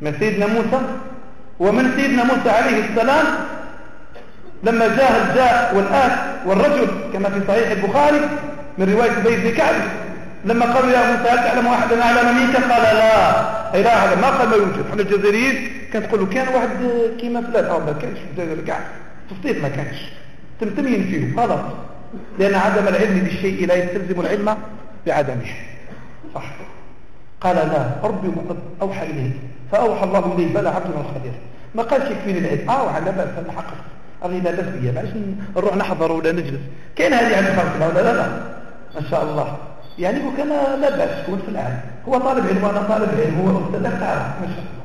من سيدنا موسى ومن سيدنا موسى عليه السلام لما جاء الجاء والآت والرجل كما في صحيح البخاري من رواية بيت بن كعب لما قالوا يا موسى هل تعلم واحدا أعلم منك قال لا. أي لا أعلم ما قال ما يوجد. إحنا الجزائريين كانت تقول كان واحد كيما فلان. أو ما كانش. في الجزائر ما كانش. تمتمين فيه. غلط. لأن عدم العلم بالشيء لا يستلزم العلم بعدمه. صح قال لا ربي أوحى إليه. فأوحى الله إليه بلى عبدنا الخبير. ما قالش يكفيني العلم آه على بأس هذا حق لا بها معلش نروح نحضر ولا نجلس. كاين هذه عند خمسة ولا لا لا. ما شاء الله. يعني هو كان لا بأس يكون في العالم. هو طالب علم وأنا طالب علم هو أستاذ تعرف. ما شاء الله.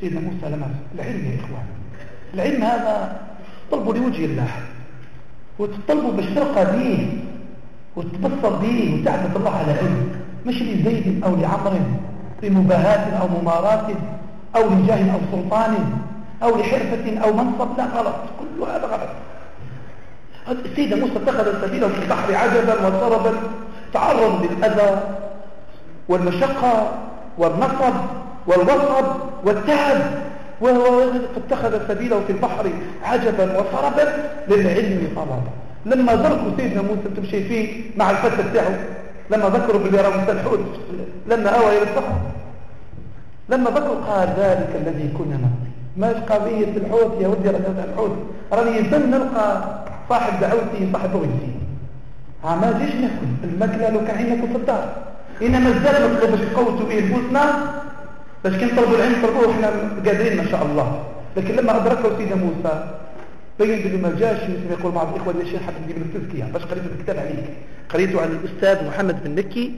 سيدنا موسى لما العلم يا إخوان. العلم هذا طلبوا لوجه الله وتطلبوا باش تلقى به وتبصر به وتعبد الله على علم. مش لزيد أو لعمر لمباهاة أو ممارات أو لجاه أو سلطان أو لحرفة أو منصب. لا غلط. كل هذا غلط. السيدة موسى اتخذ سبيله في البحر عجبا وصربا تعرض للأذى والمشقة والنصب والوصب والتعب. واتخذ سبيله في البحر عجبا وصربا للعلم طلبا لما ذكروا سيدنا موسى أنتم شايفين مع الفتى بتاعه لما ذكروا باللي راه الحوت لما أوى إلى الصخر لما ذكروا قال ذلك الذي كنا نبغي ماش قضية الحوت يا ودي رجل الحوت؟ راني يزن نلقى صاحب دعوتي صاحب بغيتي ها ما جيش ناكل الماكله لو كان عندنا في الدار. إنما الزاد نطلب باش نقوتوا به بوسنا باش كنطلبوا العلم طلبوه إحنا قادرين ما شاء الله. لكن لما أدركوا سيدنا موسى بين بلي ما جاش مثل يقول بعض الإخوة ليش حد نجيب التزكيه باش قريت الكتاب عليك. قريته عن الأستاذ محمد بن مكي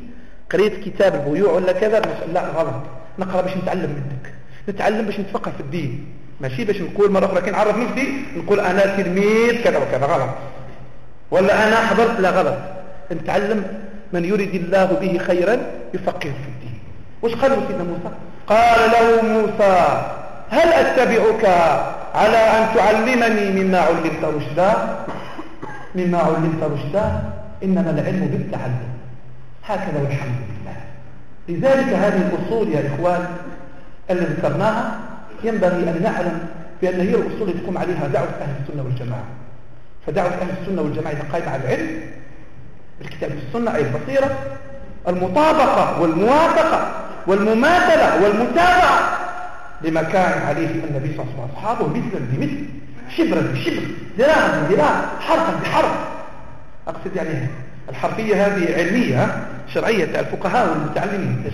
قريت كتاب البيوع ولا كذا لا غلط. نقرأ باش نتعلم منك. نتعلم باش نتفقه في الدين. ماشي؟ باش نقول مرة أخرى كي نعرف نفسي نقول أنا تلميذ كذا وكذا غلط. ولا أنا حضرت لا غلط. نتعلم من يريد الله به خيرا يفقه في الدين. وش قال سيدنا موسى؟ قال له موسى هل أتبعك على أن تعلمني مما علمت رشدا. مما علمت رشدا. إنما العلم بالتعلم. هكذا والحمد لله. لذلك هذه الأصول يا إخوان اللي ذكرناها ينبغي أن نعلم بأن هي الأصول اللي تقوم عليها دعوة أهل السنة والجماعة. فدعوة أهل السنة والجماعة قائمة على العلم بالكتاب والسنة أي البصيرة المطابقة والموافقة والمماثلة والمتابعة لما كان عليه النبي صلى الله عليه وسلم. أصحابه مثلا بمثل. شبرا بشبر. ذراعا بذراع حرفا بحرف. أقصد يعني الحرفية هذه علمية شرعية الفقهاء والمتعلمين.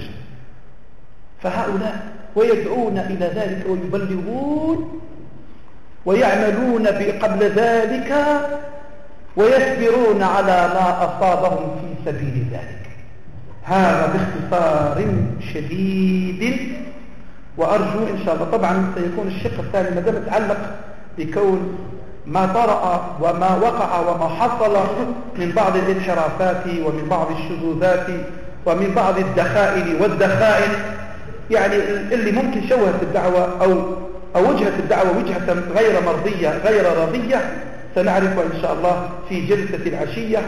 فهؤلاء ويدعون إلى ذلك ويبلغون ويعملون قبل ذلك ويصبرون على ما أصابهم في سبيل ذلك. هذا باختصار شديد وأرجو إن شاء الله. طبعا سيكون الشق الثاني ما دام يتعلق بكون ما طرأ وما وقع وما حصل من بعض الانحرافات ومن بعض الشذوذات ومن بعض الدخائل والدخائل. يعني اللي ممكن شوهت الدعوة أو, أو وجهة الدعوة وجهة غير مرضية غير راضية سنعرف إن شاء الله في جلسة العشية.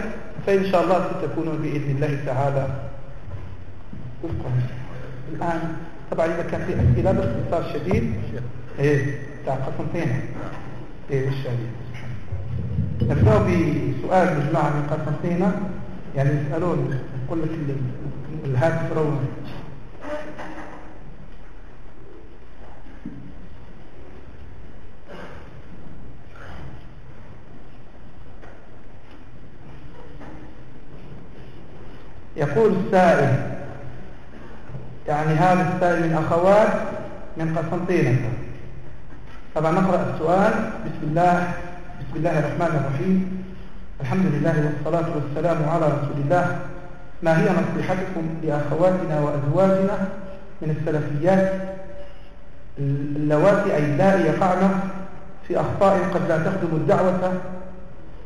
فإن شاء الله ستكون بإذن الله تعالى. الآن طبعا إذا كان في أسئلة باختصار شديد إيه بتاع قسنطينة إيه الشهيد. نبدأ بسؤال مجموعة من قسنطينة يعني يسألون يقول لك الهاتف روي يقول السائل يعني هذا السائل من أخوات من قسنطينة. طبعا نقرأ السؤال. بسم الله بسم الله الرحمن الرحيم. الحمد لله والصلاة والسلام على رسول الله. ما هي نصيحتكم لأخواتنا وأزواجنا من السلفيات اللواتي أي اللائي يقعن في أخطاء قد لا تخدم الدعوة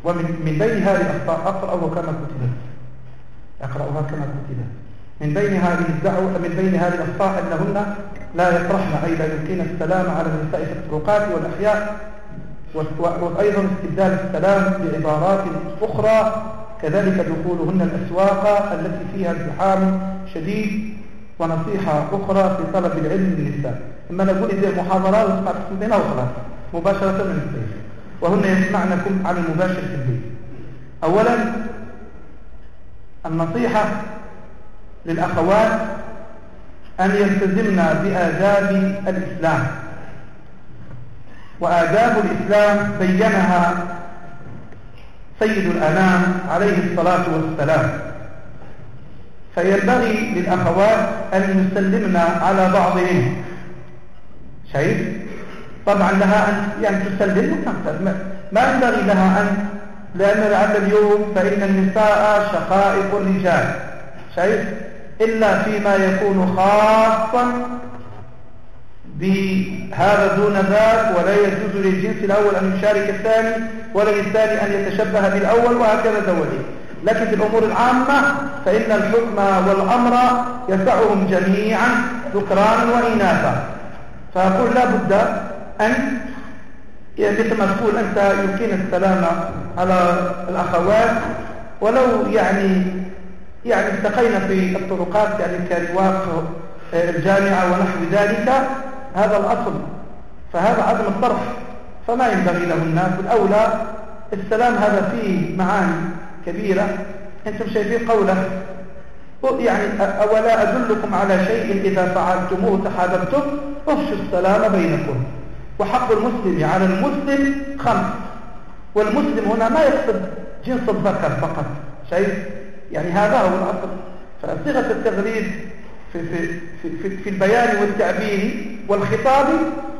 ومن من بين هذه الأخطاء أقرأ كما كتبت. يقرأها كما كتب من بين هذه الدعوة من بين هذه الأخطاء أنهن لا يطرحن أي لا يلقين السلام على النساء في الطرقات والأحياء وأيضا استبدال السلام بعبارات أخرى كذلك دخولهن الأسواق التي فيها ازدحام شديد ونصيحة أخرى في طلب العلم للنساء إما نقول إذا المحاضرات وسمعت بين وخلاص مباشرة من البيت. وهن يسمعنكم على المباشر في البيت. أولا النصيحة للأخوات أن يلتزمن بآداب الإسلام. وآداب الإسلام بينها سيد الأنام عليه الصلاة والسلام. فينبغي للأخوات أن يسلمن على بعضهم. شيء طبعا لها أن يعني تسلم ما ينبغي لها أن لأن لعل اليوم فإن النساء شقائق الرجال. شايف؟ إلا فيما يكون خاصا بهذا دون ذاك ولا يجوز للجنس الأول أن يشارك الثاني ولا للثاني أن يتشبه بالأول وهكذا دولي لكن في الأمور العامة فإن الحكم والأمر يسعهم جميعا ذكرانا وإناثا. فأقول لا بد أن مثل ما تقول أنت يمكن السلام على الأخوات ولو يعني يعني التقينا في الطرقات يعني كرواق الجامعة ونحو ذلك هذا الأصل فهذا عدم الطرح فما ينبغي له الناس. الأولى السلام هذا فيه معاني كبيرة. أنتم شايفين قوله يعني أولا أدلكم على شيء إذا فعلتموه تحاببتم أفشوا السلام بينكم. وحق المسلم على المسلم خمس والمسلم هنا ما يقصد جنس الذكر فقط شيء يعني هذا هو الأصل. فصيغة التغليب في, في, في, في البيان والتعبير والخطاب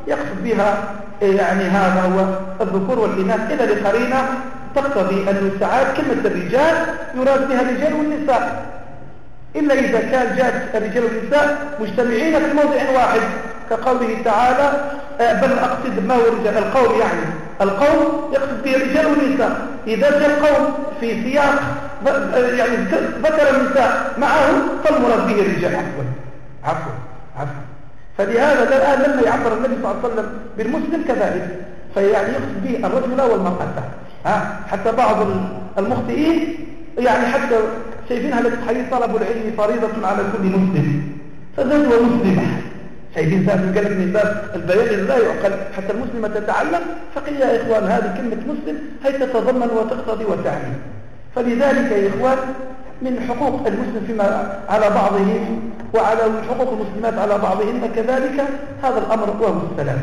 يقصد بها يعني هذا هو الذكور والإناث. إلى لقرينة تقتضي أن ساعات كلمة الرجال يراد بها الرجال والنساء. إلا إذا كان جاءت الرجال والنساء مجتمعين في موضع واحد كقوله تعالى آه، بل أقصد ما هو الرجال القول يعني. القول يقصد به الرجال والنساء إذا جاء القول في سياق يعني ذكر النساء معه فالمراد به الرجال عفوا. عفوا. عفوا. فلهذا الآن لما يعبر النبي صلى الله عليه وسلم بالمسلم كذلك فيعني يقصد به الرجل والمرأة. ها؟ حتى بعض المخطئين يعني حتى شايفينها لتحيي طلب العلم فريضة على كل مسلم. فزوج مسلمة شايفين ذات قالت من باب البيان لا يعقل حتى المسلمة تتعلم. فقيل يا إخوان هذه كلمة مسلم هي تتضمن وتقتضي وتعني. فلذلك يا إخوان من حقوق المسلم فيما على بعضهم وعلى حقوق المسلمات على بعضهن كذلك هذا الأمر وهو السلام.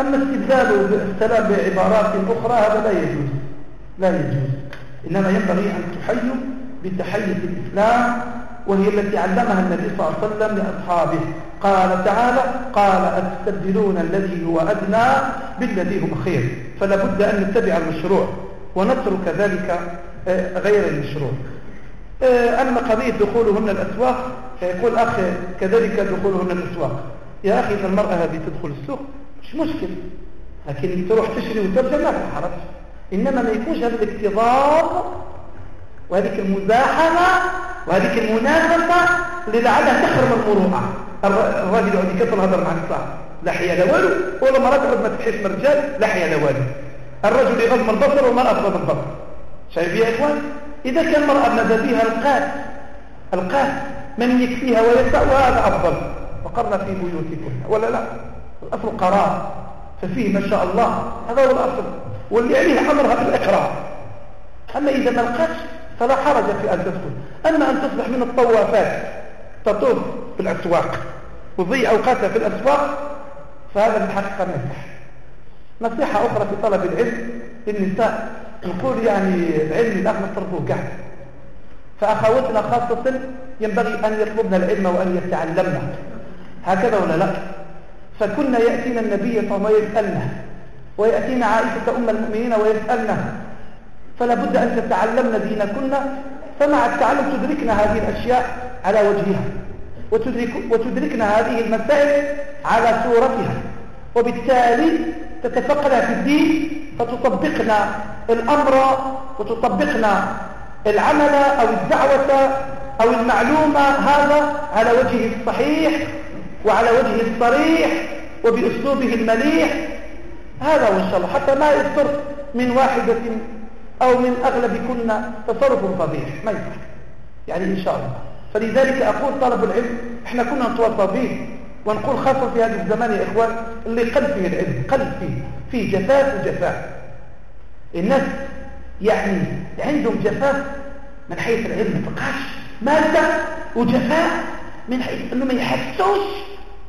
أما استبدال السلام بعبارات أخرى هذا لا يجوز. لا يجوز. إنما ينبغي أن تحيوا بتحية الإسلام وهي التي علمها النبي صلى الله عليه وسلم لأصحابه. قال تعالى قال أتستبدلون الذي هو أدنى بالذي هو خير فلا بد أن نتبع المشروع ونترك ذلك آه، غير المشروع. آه، أما قضية دخولهن الأسواق فيقول أخ كذلك دخولهن الأسواق. يا أخي إن المرأة هذه تدخل السوق مش مشكل لكن تروح تشري وترجع ما حرج. إنما ما يكونش هذا الاكتظاظ وهذيك المزاحمة وهذيك المنافسة اللي لعلها تحرم المروءة. الراجل يقعد يكفل هذا مع النساء لا حيا والو. ولا مرات تقعد ما تحس رجال لا حيا والو. الرجل يغض من البصر والمرأة تغض من البصر شايف يا إخوان؟ إذا كان المرأة ماذا بها القات القات من يكفيها ويسع وهذا أفضل. وقرنا في بيوتكم. ولا لا؟ الأصل قرار. ففيه ما شاء الله. هذا هو الأصل. واللي عليه أمرها بالإقرار. أما إذا ما لقاش فلا حرج في أن تدخل أما أن تصبح من الطوافات تطوف في الأسواق وضيع أوقاتها في الأسواق فهذا في الحقيقة ما نصيحة أخرى في طلب العلم للنساء نقول يعني العلم الأخ نصرفه قاعد فأخواتنا خاصة ينبغي أن يطلبن العلم وأن يتعلمن هكذا ولا لا؟ فكنا يأتينا النبي صلى الله عليه وسلم ويأتينا عائشة أم المؤمنين ويسألنا فلا بد أن تتعلمن دينكن فمع التعلم تدركنا هذه الأشياء على وجهها وتدرك وتدركنا هذه المسائل على صورتها وبالتالي تتفقنا في الدين فتطبقنا الأمر وتطبقنا العمل أو الدعوة أو المعلومة هذا على وجهه الصحيح وعلى وجهه الصريح وبأسلوبه المليح. هذا وإن شاء الله. حتى ما يصدر من واحدة أو من أغلب كنا تصرف فظيع ما يصح. يعني إن شاء الله. فلذلك أقول طلب العلم إحنا كنا نتوصى به ونقول خاصة في هذا الزمان يا إخوان اللي قل فيه العلم قل فيه. فيه جفاف وجفاف. الناس يعني عندهم جفاف من حيث العلم فقاش مادة وجفاف من حيث أنه ما يحسوش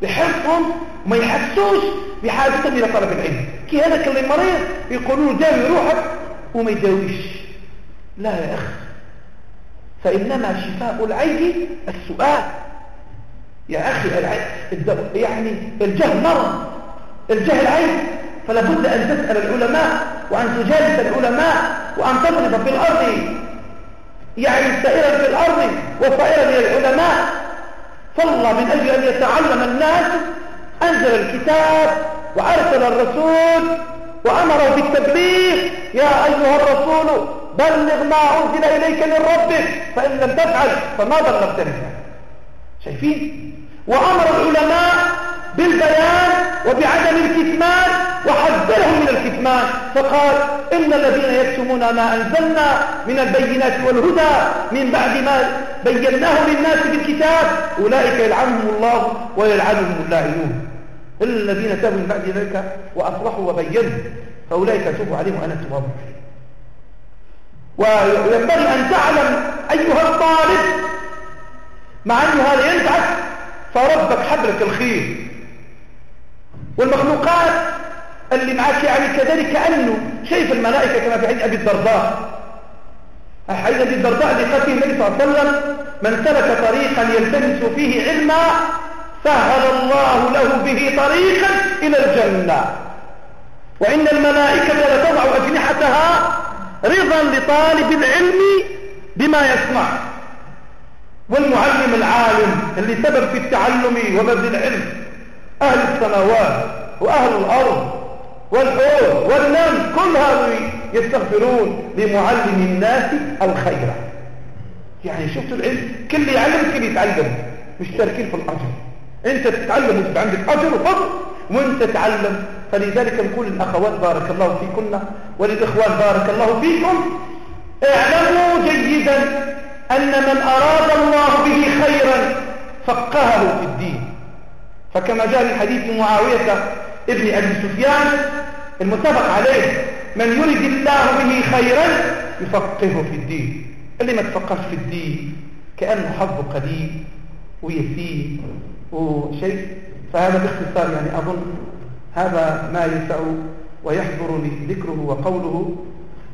بحرصهم وما يحسوش بحاجتهم إلى طلب العلم. كي هذاك اللي مريض يقولون داوي روحك وما يداويش. لا يا أخي. فإنما شفاء العيب السؤال. يا أخي يعني الجهل مرض. الجهل عيب فلا بد أن تسأل العلماء وأن تجالس العلماء وأن تضرب في الأرض. يعني سائرا في الأرض وصائرا للعلماء فالله من أجل أن يتعلم الناس أنزل الكتاب وأرسل الرسول وأمره بالتبليغ يا أيها الرسول بلغ ما أنزل إليك من ربك فإن لم تفعل فما بلغت رسالة شايفين؟ وأمر العلماء بالبيان وبعدم الكتمان وحذرهم من الكتمان. فقال إن الذين يكتمون ما أنزلنا من البينات والهدى من بعد ما بيناه للناس بالكتاب أولئك يلعنهم الله ويلعنهم اللاعنون. إلا الذين تابوا من بعد ذلك وأصلحوا وبينوا. فأولئك أتوب عليهم وأنا التواب وينبغي أن تعلم أيها الطالب مع أن هذا ينفعك فربك حبلك الخير. والمخلوقات اللي معك يعني كذلك كأنه شايف الملائكة كما في حديث أبي الدرداء. حديث أبي الدرداء فيه النبي صلى الله عليه وسلم من سلك طريقا يلتمس فيه علما سهل الله له به طريقا إلى الجنة؟ وإن الملائكة لتضع أجنحتها رضا لطالب العلم بما يسمع. والمعلم العالم اللي سبب في التعلم وبذل العلم أهل السماوات وأهل الأرض والحور والنم كل هؤلاء يستغفرون لمعلم الناس الخير. يعني شفتوا العلم؟ كل يعلم كل يتعلم مشتركين في الأجر انت تتعلم وتبقى عندك أجر وفضل وانت تتعلم فلذلك نقول الأخوات بارك الله فيكن وللإخوان بارك الله فيكم. اعلموا جيدا أن من أراد الله به خيرا فقهه في الدين. فكما جاء من حديث معاوية ابن أبي سفيان المتفق عليه من يرد الله به خيرا يفقهه في الدين. اللي ما تفقهش في الدين كأنه حظه قليل ويسير وشيء فهذا باختصار يعني أظن هذا ما يسع ويحضرني ذكره وقوله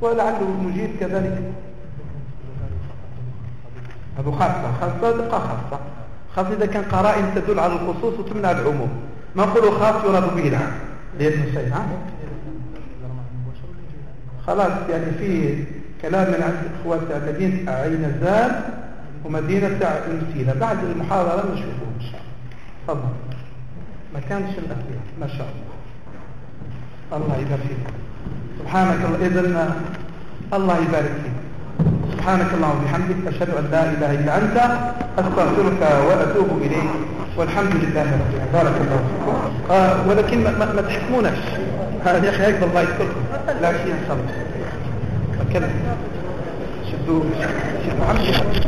ولعله نجيب كذلك. هذا خاصة خاصة تبقى خاصة. خاصة إذا كان قرائن تدل على الخصوص وتمنع العموم. ما نقولوا خاص يراد به العام لأنه شيء خلاص يعني في كلام من عند إخوة مدينة عين الزال ومدينة المسيلة بعد المحاضرة نشوفه إن شاء الله. تفضل. ما كانش الأخير. ما شاء الله. الله يبارك فيك. سبحانك الله إذن الله يبارك فيك. سبحانك اللهم وبحمدك أشهد أن لا إله إلا أنت أستغفرك وأتوب إليك. والحمد لله رب العالمين. بارك الله فيكم. آه ولكن ما, ما, ما تحكموناش يا أخي هكذا الله يذكركم لا شيء إن شاء الله. أكلم شدوا شدوا محمد